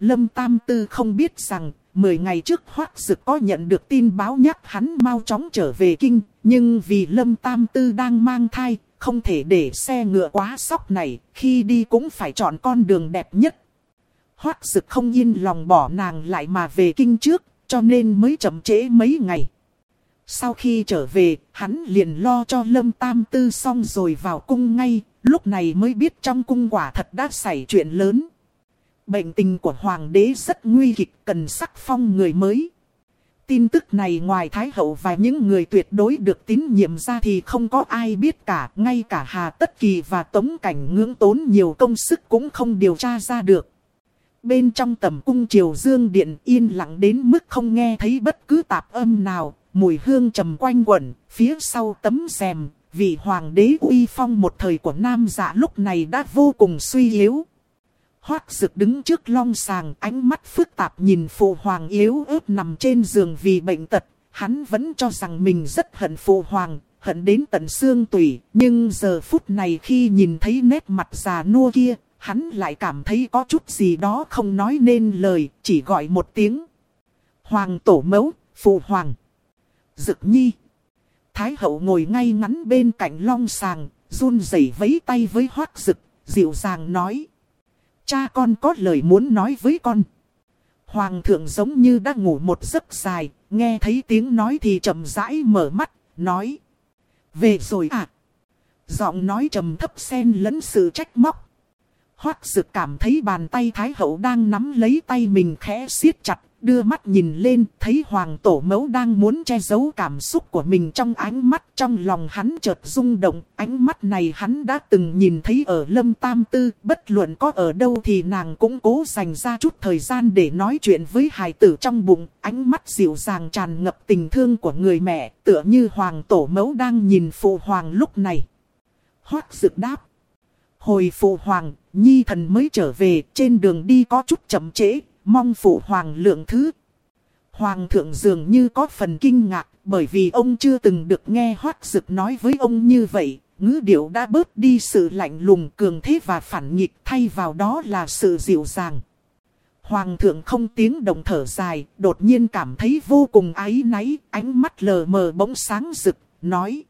Lâm Tam Tư không biết rằng, 10 ngày trước Hoác Dực có nhận được tin báo nhắc hắn mau chóng trở về kinh, nhưng vì Lâm Tam Tư đang mang thai, không thể để xe ngựa quá sóc này, khi đi cũng phải chọn con đường đẹp nhất. Hoác Dực không yên lòng bỏ nàng lại mà về kinh trước, cho nên mới chậm trễ mấy ngày. Sau khi trở về, hắn liền lo cho Lâm Tam Tư xong rồi vào cung ngay, lúc này mới biết trong cung quả thật đã xảy chuyện lớn. Bệnh tình của hoàng đế rất nguy kịch cần sắc phong người mới. Tin tức này ngoài Thái Hậu và những người tuyệt đối được tín nhiệm ra thì không có ai biết cả. Ngay cả Hà Tất Kỳ và Tống Cảnh ngưỡng tốn nhiều công sức cũng không điều tra ra được. Bên trong tầm cung triều dương điện yên lặng đến mức không nghe thấy bất cứ tạp âm nào. Mùi hương trầm quanh quẩn, phía sau tấm rèm, vị hoàng đế uy phong một thời của nam dạ lúc này đã vô cùng suy yếu. Hoác dực đứng trước long sàng ánh mắt phức tạp nhìn phụ hoàng yếu ớt nằm trên giường vì bệnh tật. Hắn vẫn cho rằng mình rất hận phụ hoàng, hận đến tận xương tủy. Nhưng giờ phút này khi nhìn thấy nét mặt già nua kia, hắn lại cảm thấy có chút gì đó không nói nên lời, chỉ gọi một tiếng. Hoàng tổ mẫu, phụ hoàng. Dực nhi. Thái hậu ngồi ngay ngắn bên cạnh long sàng, run rẩy vấy tay với hoác dực, dịu dàng nói. Cha con có lời muốn nói với con. Hoàng thượng giống như đang ngủ một giấc dài, nghe thấy tiếng nói thì chậm rãi mở mắt, nói. Về rồi à? Giọng nói trầm thấp xen lẫn sự trách móc. Hoác dực cảm thấy bàn tay Thái hậu đang nắm lấy tay mình khẽ siết chặt, đưa mắt nhìn lên, thấy hoàng tổ mẫu đang muốn che giấu cảm xúc của mình trong ánh mắt. Trong lòng hắn chợt rung động, ánh mắt này hắn đã từng nhìn thấy ở lâm tam tư, bất luận có ở đâu thì nàng cũng cố dành ra chút thời gian để nói chuyện với hài tử trong bụng. Ánh mắt dịu dàng tràn ngập tình thương của người mẹ, tựa như hoàng tổ mẫu đang nhìn phụ hoàng lúc này. Hoác dực đáp. Hồi phụ hoàng, nhi thần mới trở về, trên đường đi có chút chậm trễ, mong phụ hoàng lượng thứ. Hoàng thượng dường như có phần kinh ngạc, bởi vì ông chưa từng được nghe hoác dực nói với ông như vậy. Ngữ điệu đã bớt đi sự lạnh lùng cường thế và phản nghịch thay vào đó là sự dịu dàng. Hoàng thượng không tiếng động thở dài, đột nhiên cảm thấy vô cùng áy náy, ánh mắt lờ mờ bỗng sáng rực, nói.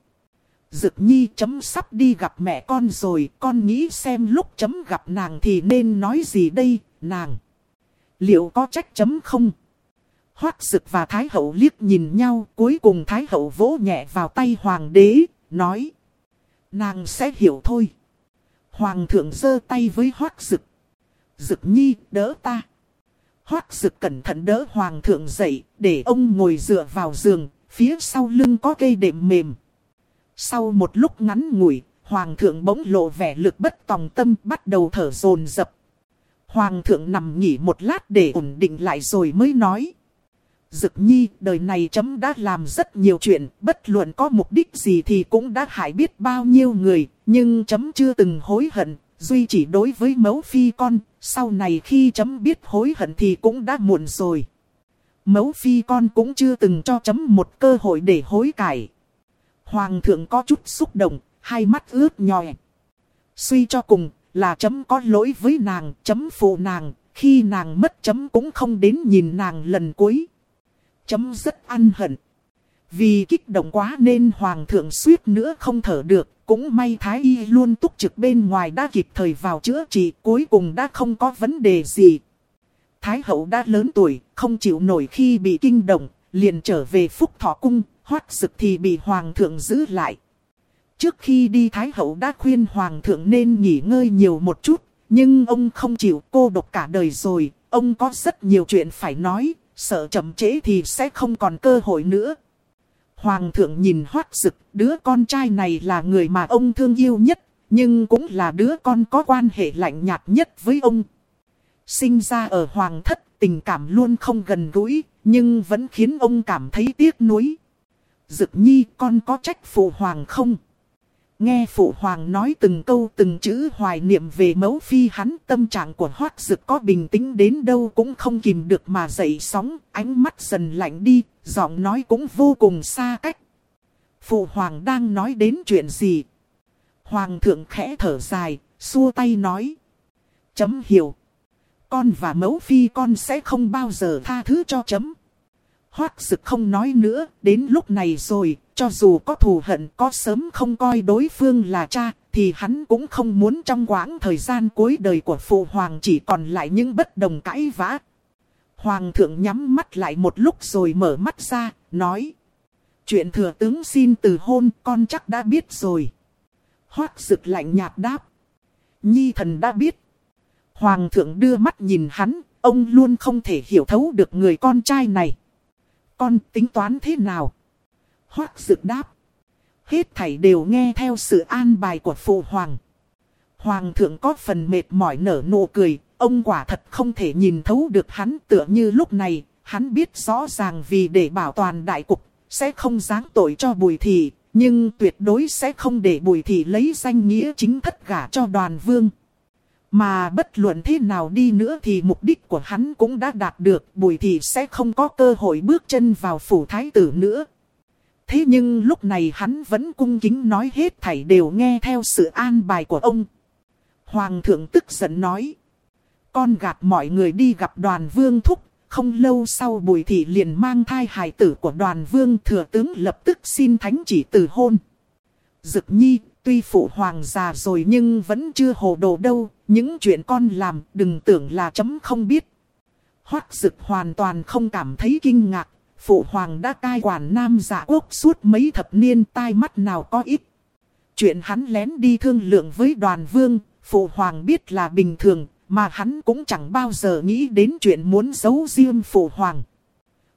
Dực nhi chấm sắp đi gặp mẹ con rồi, con nghĩ xem lúc chấm gặp nàng thì nên nói gì đây, nàng liệu có trách chấm không? Hoác Dực và Thái Hậu liếc nhìn nhau, cuối cùng Thái Hậu vỗ nhẹ vào tay Hoàng đế, nói. Nàng sẽ hiểu thôi. Hoàng thượng giơ tay với Hoác Dực. Dực nhi, đỡ ta. Hoác Dực cẩn thận đỡ Hoàng thượng dậy, để ông ngồi dựa vào giường, phía sau lưng có cây đệm mềm. Sau một lúc ngắn ngủi, Hoàng thượng bỗng lộ vẻ lực bất tòng tâm bắt đầu thở dồn dập Hoàng thượng nằm nghỉ một lát để ổn định lại rồi mới nói. Dực nhi, đời này chấm đã làm rất nhiều chuyện, bất luận có mục đích gì thì cũng đã hại biết bao nhiêu người, nhưng chấm chưa từng hối hận, duy chỉ đối với mẫu phi con, sau này khi chấm biết hối hận thì cũng đã muộn rồi. Mẫu phi con cũng chưa từng cho chấm một cơ hội để hối cải. Hoàng thượng có chút xúc động, hai mắt ướt nhòe. Suy cho cùng, là chấm có lỗi với nàng, chấm phụ nàng, khi nàng mất chấm cũng không đến nhìn nàng lần cuối. Chấm rất ăn hận. Vì kích động quá nên hoàng thượng suýt nữa không thở được, cũng may thái y luôn túc trực bên ngoài đã kịp thời vào chữa trị, cuối cùng đã không có vấn đề gì. Thái hậu đã lớn tuổi, không chịu nổi khi bị kinh động, liền trở về phúc thọ cung, hoát sực thì bị hoàng thượng giữ lại. Trước khi đi Thái Hậu đã khuyên Hoàng thượng nên nghỉ ngơi nhiều một chút, nhưng ông không chịu cô độc cả đời rồi, ông có rất nhiều chuyện phải nói, sợ chậm trễ thì sẽ không còn cơ hội nữa. Hoàng thượng nhìn hoác rực, đứa con trai này là người mà ông thương yêu nhất, nhưng cũng là đứa con có quan hệ lạnh nhạt nhất với ông. Sinh ra ở hoàng thất, tình cảm luôn không gần gũi, nhưng vẫn khiến ông cảm thấy tiếc nuối. Dực nhi con có trách phụ hoàng không? Nghe phụ hoàng nói từng câu từng chữ hoài niệm về mẫu phi hắn tâm trạng của hoác dực có bình tĩnh đến đâu cũng không kìm được mà dậy sóng, ánh mắt dần lạnh đi, giọng nói cũng vô cùng xa cách. Phụ hoàng đang nói đến chuyện gì? Hoàng thượng khẽ thở dài, xua tay nói. Chấm hiểu. Con và mẫu phi con sẽ không bao giờ tha thứ cho chấm. Hoác sực không nói nữa, đến lúc này rồi, cho dù có thù hận có sớm không coi đối phương là cha, thì hắn cũng không muốn trong quãng thời gian cuối đời của phụ hoàng chỉ còn lại những bất đồng cãi vã. Hoàng thượng nhắm mắt lại một lúc rồi mở mắt ra, nói. Chuyện thừa tướng xin từ hôn con chắc đã biết rồi. Hoác sực lạnh nhạt đáp. Nhi thần đã biết. Hoàng thượng đưa mắt nhìn hắn, ông luôn không thể hiểu thấu được người con trai này. Con tính toán thế nào? Hoác dực đáp. Hết thảy đều nghe theo sự an bài của phụ hoàng. Hoàng thượng có phần mệt mỏi nở nụ cười, ông quả thật không thể nhìn thấu được hắn tựa như lúc này, hắn biết rõ ràng vì để bảo toàn đại cục, sẽ không giáng tội cho bùi thị, nhưng tuyệt đối sẽ không để bùi thị lấy danh nghĩa chính thất gả cho đoàn vương. Mà bất luận thế nào đi nữa thì mục đích của hắn cũng đã đạt được, bùi thị sẽ không có cơ hội bước chân vào phủ thái tử nữa. Thế nhưng lúc này hắn vẫn cung kính nói hết thảy đều nghe theo sự an bài của ông. Hoàng thượng tức giận nói. Con gạt mọi người đi gặp đoàn vương thúc. Không lâu sau bùi thị liền mang thai hài tử của đoàn vương thừa tướng lập tức xin thánh chỉ từ hôn. Dực nhi, tuy phụ hoàng già rồi nhưng vẫn chưa hồ đồ đâu. Những chuyện con làm đừng tưởng là chấm không biết. Hoác dực hoàn toàn không cảm thấy kinh ngạc phụ hoàng đã cai quản nam giả quốc suốt mấy thập niên tai mắt nào có ít. Chuyện hắn lén đi thương lượng với đoàn vương, phụ hoàng biết là bình thường, mà hắn cũng chẳng bao giờ nghĩ đến chuyện muốn giấu riêng phụ hoàng.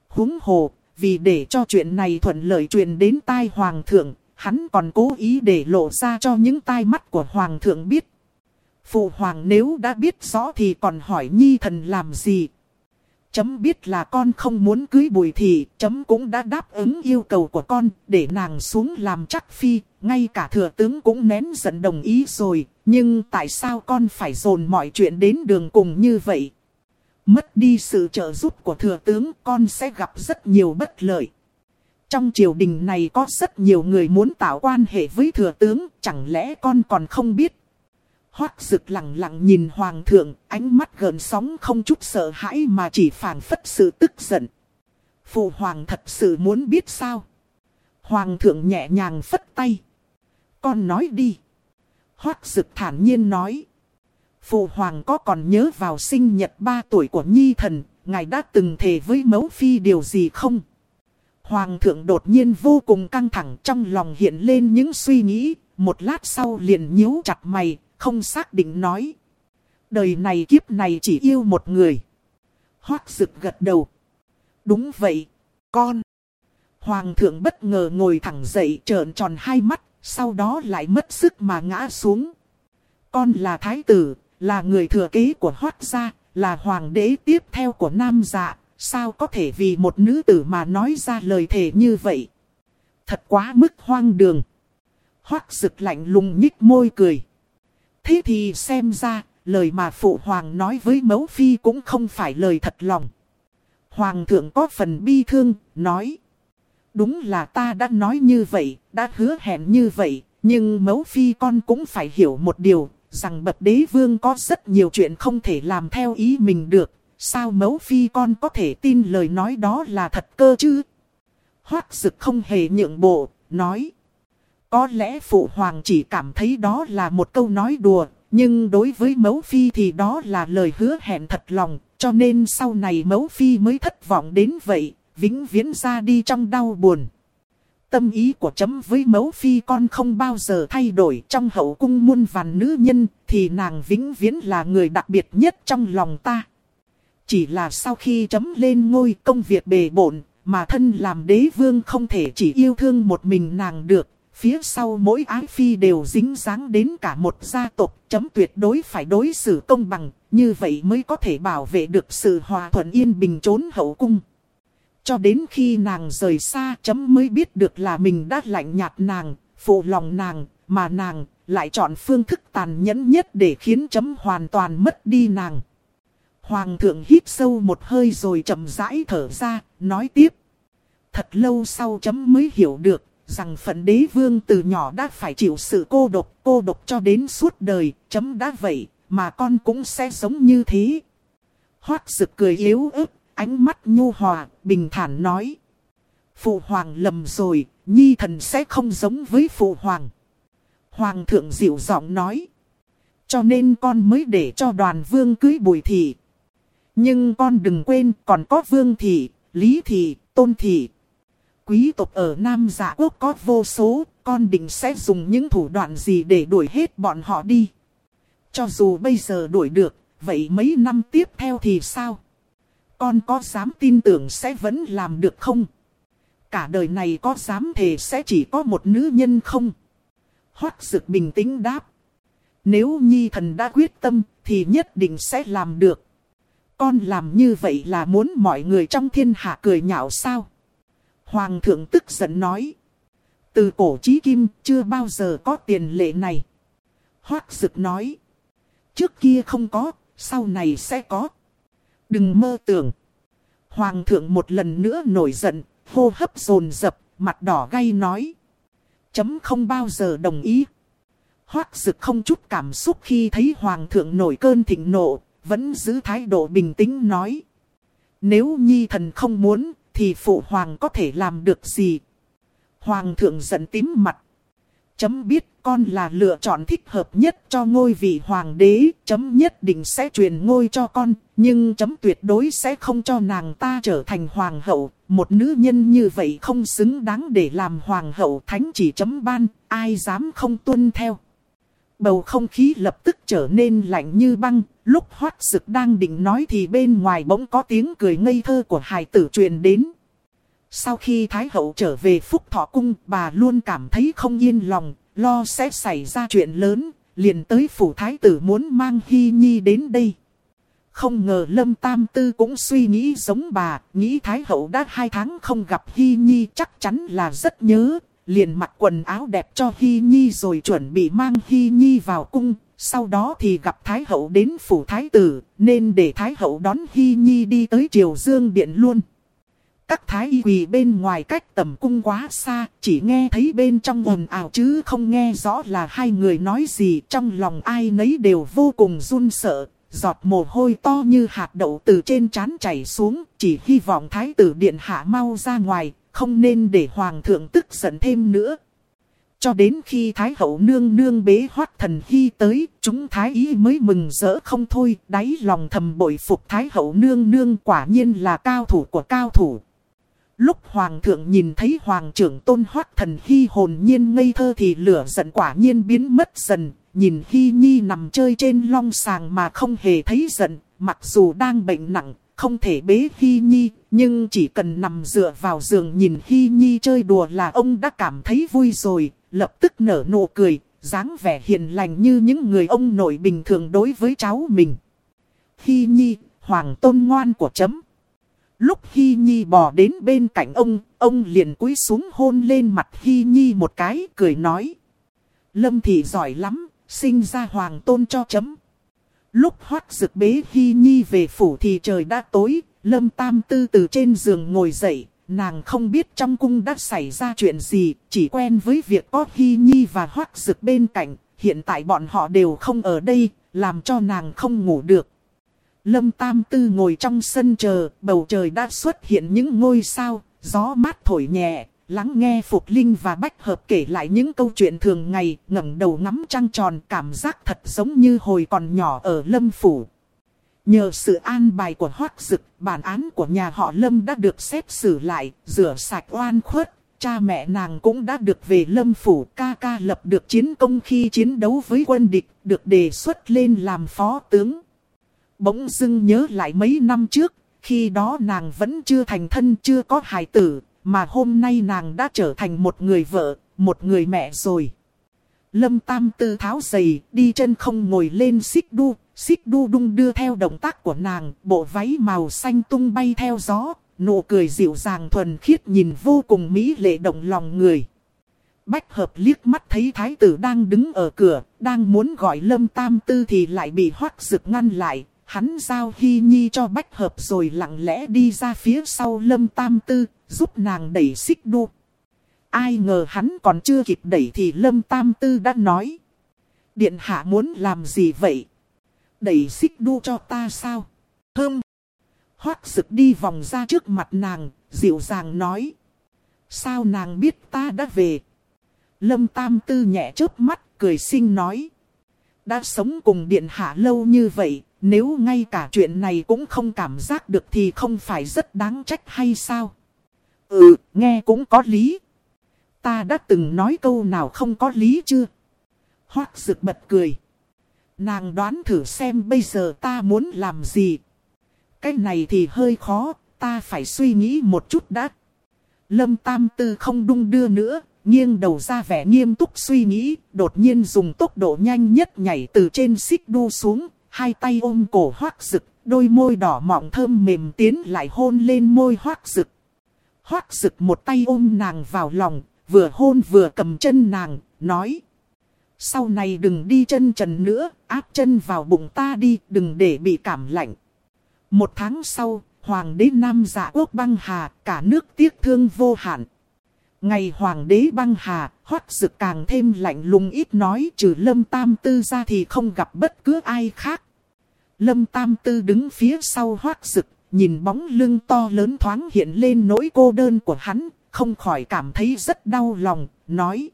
Húng hồ, vì để cho chuyện này thuận lợi truyền đến tai hoàng thượng, hắn còn cố ý để lộ ra cho những tai mắt của hoàng thượng biết. Phụ hoàng nếu đã biết rõ thì còn hỏi nhi thần làm gì, Chấm biết là con không muốn cưới bùi thị, chấm cũng đã đáp ứng yêu cầu của con, để nàng xuống làm chắc phi, ngay cả thừa tướng cũng nén giận đồng ý rồi, nhưng tại sao con phải dồn mọi chuyện đến đường cùng như vậy? Mất đi sự trợ giúp của thừa tướng, con sẽ gặp rất nhiều bất lợi. Trong triều đình này có rất nhiều người muốn tạo quan hệ với thừa tướng, chẳng lẽ con còn không biết Hoác rực lặng lặng nhìn hoàng thượng, ánh mắt gần sóng không chút sợ hãi mà chỉ phản phất sự tức giận. Phụ hoàng thật sự muốn biết sao? Hoàng thượng nhẹ nhàng phất tay. Con nói đi. Hoác rực thản nhiên nói. Phụ hoàng có còn nhớ vào sinh nhật 3 tuổi của Nhi thần, ngài đã từng thề với mẫu phi điều gì không? Hoàng thượng đột nhiên vô cùng căng thẳng trong lòng hiện lên những suy nghĩ, một lát sau liền nhíu chặt mày, không xác định nói. Đời này kiếp này chỉ yêu một người. Hoác rực gật đầu. Đúng vậy, con. Hoàng thượng bất ngờ ngồi thẳng dậy trợn tròn hai mắt, sau đó lại mất sức mà ngã xuống. Con là thái tử, là người thừa kế của hoác gia, là hoàng đế tiếp theo của nam dạ. Sao có thể vì một nữ tử mà nói ra lời thề như vậy? Thật quá mức hoang đường. Hoác rực lạnh lùng nhích môi cười. Thế thì xem ra, lời mà phụ hoàng nói với mẫu phi cũng không phải lời thật lòng. Hoàng thượng có phần bi thương, nói. Đúng là ta đã nói như vậy, đã hứa hẹn như vậy, nhưng mẫu phi con cũng phải hiểu một điều, rằng bậc đế vương có rất nhiều chuyện không thể làm theo ý mình được. Sao mẫu phi con có thể tin lời nói đó là thật cơ chứ? Hoác dực không hề nhượng bộ, nói. Có lẽ phụ hoàng chỉ cảm thấy đó là một câu nói đùa, nhưng đối với mẫu phi thì đó là lời hứa hẹn thật lòng, cho nên sau này mẫu phi mới thất vọng đến vậy, vĩnh viễn ra đi trong đau buồn. tâm ý của chấm với mẫu phi con không bao giờ thay đổi trong hậu cung muôn vàn nữ nhân, thì nàng vĩnh viễn là người đặc biệt nhất trong lòng ta. Chỉ là sau khi chấm lên ngôi công việc bề bộn, mà thân làm đế vương không thể chỉ yêu thương một mình nàng được. Phía sau mỗi ái phi đều dính dáng đến cả một gia tộc, chấm tuyệt đối phải đối xử công bằng, như vậy mới có thể bảo vệ được sự hòa thuận yên bình trốn hậu cung. Cho đến khi nàng rời xa chấm mới biết được là mình đã lạnh nhạt nàng, phụ lòng nàng, mà nàng lại chọn phương thức tàn nhẫn nhất để khiến chấm hoàn toàn mất đi nàng. Hoàng thượng hít sâu một hơi rồi chậm rãi thở ra, nói tiếp. Thật lâu sau chấm mới hiểu được, rằng phận đế vương từ nhỏ đã phải chịu sự cô độc, cô độc cho đến suốt đời, chấm đã vậy, mà con cũng sẽ sống như thế. Hoác rực cười yếu ớt, ánh mắt nhu hòa, bình thản nói. Phụ hoàng lầm rồi, nhi thần sẽ không giống với phụ hoàng. Hoàng thượng dịu giọng nói. Cho nên con mới để cho đoàn vương cưới bùi thị. Nhưng con đừng quên còn có vương thị, lý thị, tôn thị. Quý tộc ở Nam Dạ Quốc có vô số, con định sẽ dùng những thủ đoạn gì để đuổi hết bọn họ đi. Cho dù bây giờ đuổi được, vậy mấy năm tiếp theo thì sao? Con có dám tin tưởng sẽ vẫn làm được không? Cả đời này có dám thề sẽ chỉ có một nữ nhân không? Hoác dực bình tĩnh đáp. Nếu nhi thần đã quyết tâm thì nhất định sẽ làm được. Con làm như vậy là muốn mọi người trong thiên hạ cười nhạo sao? Hoàng thượng tức giận nói. Từ cổ chí kim chưa bao giờ có tiền lệ này. Hoác dực nói. Trước kia không có, sau này sẽ có. Đừng mơ tưởng. Hoàng thượng một lần nữa nổi giận, hô hấp dồn dập, mặt đỏ gay nói. Chấm không bao giờ đồng ý. Hoác dực không chút cảm xúc khi thấy hoàng thượng nổi cơn thịnh nộ, vẫn giữ thái độ bình tĩnh nói. Nếu nhi thần không muốn, thì phụ hoàng có thể làm được gì? Hoàng thượng giận tím mặt. Chấm biết con là lựa chọn thích hợp nhất cho ngôi vị hoàng đế, chấm nhất định sẽ truyền ngôi cho con, nhưng chấm tuyệt đối sẽ không cho nàng ta trở thành hoàng hậu. Một nữ nhân như vậy không xứng đáng để làm hoàng hậu thánh chỉ chấm ban, ai dám không tuân theo. Bầu không khí lập tức trở nên lạnh như băng, lúc hoát sực đang định nói thì bên ngoài bỗng có tiếng cười ngây thơ của hài tử truyền đến. Sau khi Thái Hậu trở về Phúc Thọ Cung, bà luôn cảm thấy không yên lòng, lo sẽ xảy ra chuyện lớn, liền tới phủ Thái tử muốn mang Hy Nhi đến đây. Không ngờ Lâm Tam Tư cũng suy nghĩ giống bà, nghĩ Thái Hậu đã hai tháng không gặp Hy Nhi chắc chắn là rất nhớ, liền mặc quần áo đẹp cho Hy Nhi rồi chuẩn bị mang Hy Nhi vào cung. Sau đó thì gặp Thái Hậu đến phủ Thái tử, nên để Thái Hậu đón Hy Nhi đi tới Triều Dương Điện luôn. Các thái y quỳ bên ngoài cách tầm cung quá xa, chỉ nghe thấy bên trong ồn ào chứ không nghe rõ là hai người nói gì. Trong lòng ai nấy đều vô cùng run sợ, giọt mồ hôi to như hạt đậu từ trên trán chảy xuống. Chỉ hy vọng thái tử điện hạ mau ra ngoài, không nên để hoàng thượng tức giận thêm nữa. Cho đến khi Thái hậu nương nương bế hoát thần hy tới, chúng Thái ý mới mừng rỡ không thôi, đáy lòng thầm bội phục Thái hậu nương nương quả nhiên là cao thủ của cao thủ. Lúc hoàng thượng nhìn thấy hoàng trưởng tôn hoát thần hy hồn nhiên ngây thơ thì lửa giận quả nhiên biến mất dần. Nhìn hy nhi nằm chơi trên long sàng mà không hề thấy giận, mặc dù đang bệnh nặng, không thể bế hy nhi, nhưng chỉ cần nằm dựa vào giường nhìn hy nhi chơi đùa là ông đã cảm thấy vui rồi, lập tức nở nụ cười, dáng vẻ hiền lành như những người ông nội bình thường đối với cháu mình. Hy nhi, hoàng tôn ngoan của chấm. Lúc Hy Nhi bò đến bên cạnh ông, ông liền cúi xuống hôn lên mặt Hy Nhi một cái, cười nói. Lâm thị giỏi lắm, sinh ra hoàng tôn cho chấm. Lúc hoác rực bế Hy Nhi về phủ thì trời đã tối, Lâm Tam Tư từ trên giường ngồi dậy, nàng không biết trong cung đã xảy ra chuyện gì, chỉ quen với việc có Hy Nhi và hoác rực bên cạnh, hiện tại bọn họ đều không ở đây, làm cho nàng không ngủ được. Lâm Tam Tư ngồi trong sân chờ, bầu trời đã xuất hiện những ngôi sao, gió mát thổi nhẹ, lắng nghe Phục Linh và Bách Hợp kể lại những câu chuyện thường ngày, ngẩng đầu ngắm trăng tròn, cảm giác thật giống như hồi còn nhỏ ở Lâm Phủ. Nhờ sự an bài của Hoác Dực, bản án của nhà họ Lâm đã được xét xử lại, rửa sạch oan khuất, cha mẹ nàng cũng đã được về lâm phủ ca ca lập được chiến công khi chiến đấu với quân địch, được đề xuất lên làm phó tướng. Bỗng dưng nhớ lại mấy năm trước, khi đó nàng vẫn chưa thành thân chưa có hài tử, mà hôm nay nàng đã trở thành một người vợ, một người mẹ rồi. Lâm Tam Tư tháo giày, đi chân không ngồi lên xích đu, xích đu đung đưa theo động tác của nàng, bộ váy màu xanh tung bay theo gió, nụ cười dịu dàng thuần khiết nhìn vô cùng mỹ lệ động lòng người. Bách hợp liếc mắt thấy thái tử đang đứng ở cửa, đang muốn gọi lâm tam tư thì lại bị hoác rực ngăn lại. Hắn giao hy nhi cho bách hợp rồi lặng lẽ đi ra phía sau lâm tam tư, giúp nàng đẩy xích đu. Ai ngờ hắn còn chưa kịp đẩy thì lâm tam tư đã nói. Điện hạ muốn làm gì vậy? Đẩy xích đu cho ta sao? Hơm! Hoác sực đi vòng ra trước mặt nàng, dịu dàng nói. Sao nàng biết ta đã về? Lâm Tam Tư nhẹ chớp mắt, cười xinh nói. Đã sống cùng điện hạ lâu như vậy, nếu ngay cả chuyện này cũng không cảm giác được thì không phải rất đáng trách hay sao? Ừ, nghe cũng có lý. Ta đã từng nói câu nào không có lý chưa? Hoác rực bật cười. Nàng đoán thử xem bây giờ ta muốn làm gì. Cái này thì hơi khó, ta phải suy nghĩ một chút đã. Lâm Tam Tư không đung đưa nữa, nghiêng đầu ra vẻ nghiêm túc suy nghĩ, đột nhiên dùng tốc độ nhanh nhất nhảy từ trên xích đu xuống, hai tay ôm cổ hoác rực, đôi môi đỏ mọng thơm mềm tiến lại hôn lên môi hoác rực. Hoác rực một tay ôm nàng vào lòng, vừa hôn vừa cầm chân nàng, nói. Sau này đừng đi chân trần nữa, áp chân vào bụng ta đi, đừng để bị cảm lạnh. Một tháng sau, Hoàng đế Nam giả quốc băng hà, cả nước tiếc thương vô hạn. Ngày Hoàng đế băng hà, hoắc dực càng thêm lạnh lùng ít nói trừ Lâm Tam Tư ra thì không gặp bất cứ ai khác. Lâm Tam Tư đứng phía sau hoắc rực, nhìn bóng lưng to lớn thoáng hiện lên nỗi cô đơn của hắn, không khỏi cảm thấy rất đau lòng, nói.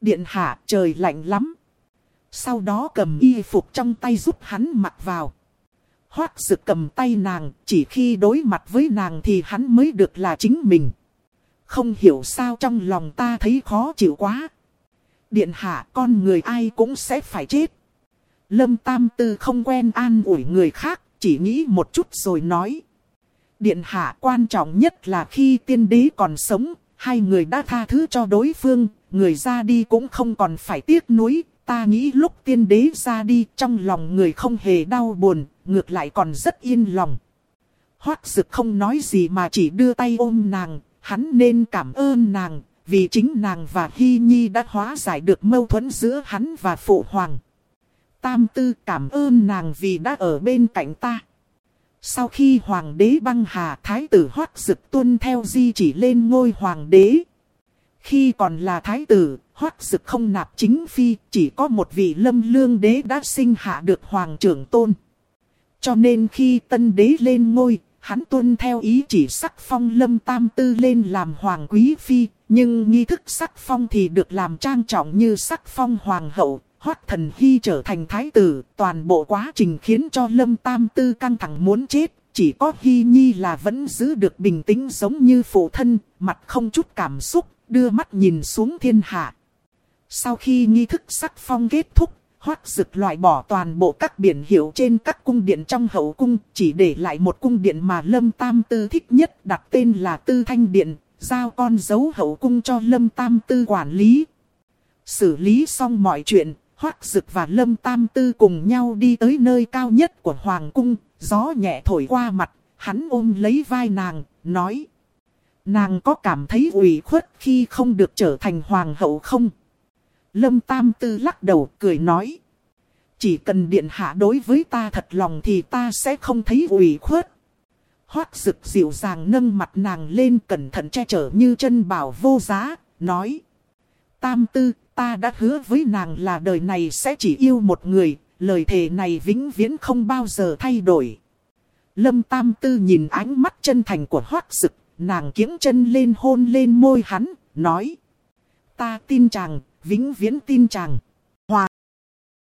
Điện hạ trời lạnh lắm. Sau đó cầm y phục trong tay giúp hắn mặc vào. Hoác rực cầm tay nàng, chỉ khi đối mặt với nàng thì hắn mới được là chính mình. Không hiểu sao trong lòng ta thấy khó chịu quá. Điện hạ con người ai cũng sẽ phải chết. Lâm Tam Tư không quen an ủi người khác, chỉ nghĩ một chút rồi nói. Điện hạ quan trọng nhất là khi tiên đế còn sống, hai người đã tha thứ cho đối phương, người ra đi cũng không còn phải tiếc nuối. Ta nghĩ lúc tiên đế ra đi trong lòng người không hề đau buồn, ngược lại còn rất yên lòng. Hoác dực không nói gì mà chỉ đưa tay ôm nàng, hắn nên cảm ơn nàng, vì chính nàng và Hy Nhi đã hóa giải được mâu thuẫn giữa hắn và Phụ Hoàng. Tam Tư cảm ơn nàng vì đã ở bên cạnh ta. Sau khi Hoàng đế băng hà Thái tử hoắc Dực tuân theo di chỉ lên ngôi Hoàng đế. Khi còn là Thái tử, hoắc Dực không nạp chính phi, chỉ có một vị lâm lương đế đã sinh hạ được Hoàng trưởng tôn. Cho nên khi tân đế lên ngôi, hắn tuân theo ý chỉ sắc phong lâm tam tư lên làm hoàng quý phi, nhưng nghi thức sắc phong thì được làm trang trọng như sắc phong hoàng hậu, hoát thần hy trở thành thái tử, toàn bộ quá trình khiến cho lâm tam tư căng thẳng muốn chết, chỉ có hy nhi là vẫn giữ được bình tĩnh giống như phụ thân, mặt không chút cảm xúc, đưa mắt nhìn xuống thiên hạ. Sau khi nghi thức sắc phong kết thúc, hoác dực loại bỏ toàn bộ các biển hiệu trên các cung điện trong hậu cung, chỉ để lại một cung điện mà Lâm Tam Tư thích nhất đặt tên là Tư Thanh Điện, giao con dấu hậu cung cho Lâm Tam Tư quản lý. Xử lý xong mọi chuyện, hoác dực và Lâm Tam Tư cùng nhau đi tới nơi cao nhất của Hoàng cung, gió nhẹ thổi qua mặt, hắn ôm lấy vai nàng, nói. Nàng có cảm thấy ủy khuất khi không được trở thành hoàng hậu không? Lâm Tam Tư lắc đầu cười nói. Chỉ cần điện hạ đối với ta thật lòng thì ta sẽ không thấy ủy khuất. Hoác Dực dịu dàng nâng mặt nàng lên cẩn thận che chở như chân bảo vô giá, nói. Tam Tư, ta đã hứa với nàng là đời này sẽ chỉ yêu một người, lời thề này vĩnh viễn không bao giờ thay đổi. Lâm Tam Tư nhìn ánh mắt chân thành của Hoác Sực, nàng kiếng chân lên hôn lên môi hắn, nói. Ta tin chàng, vĩnh viễn tin chàng.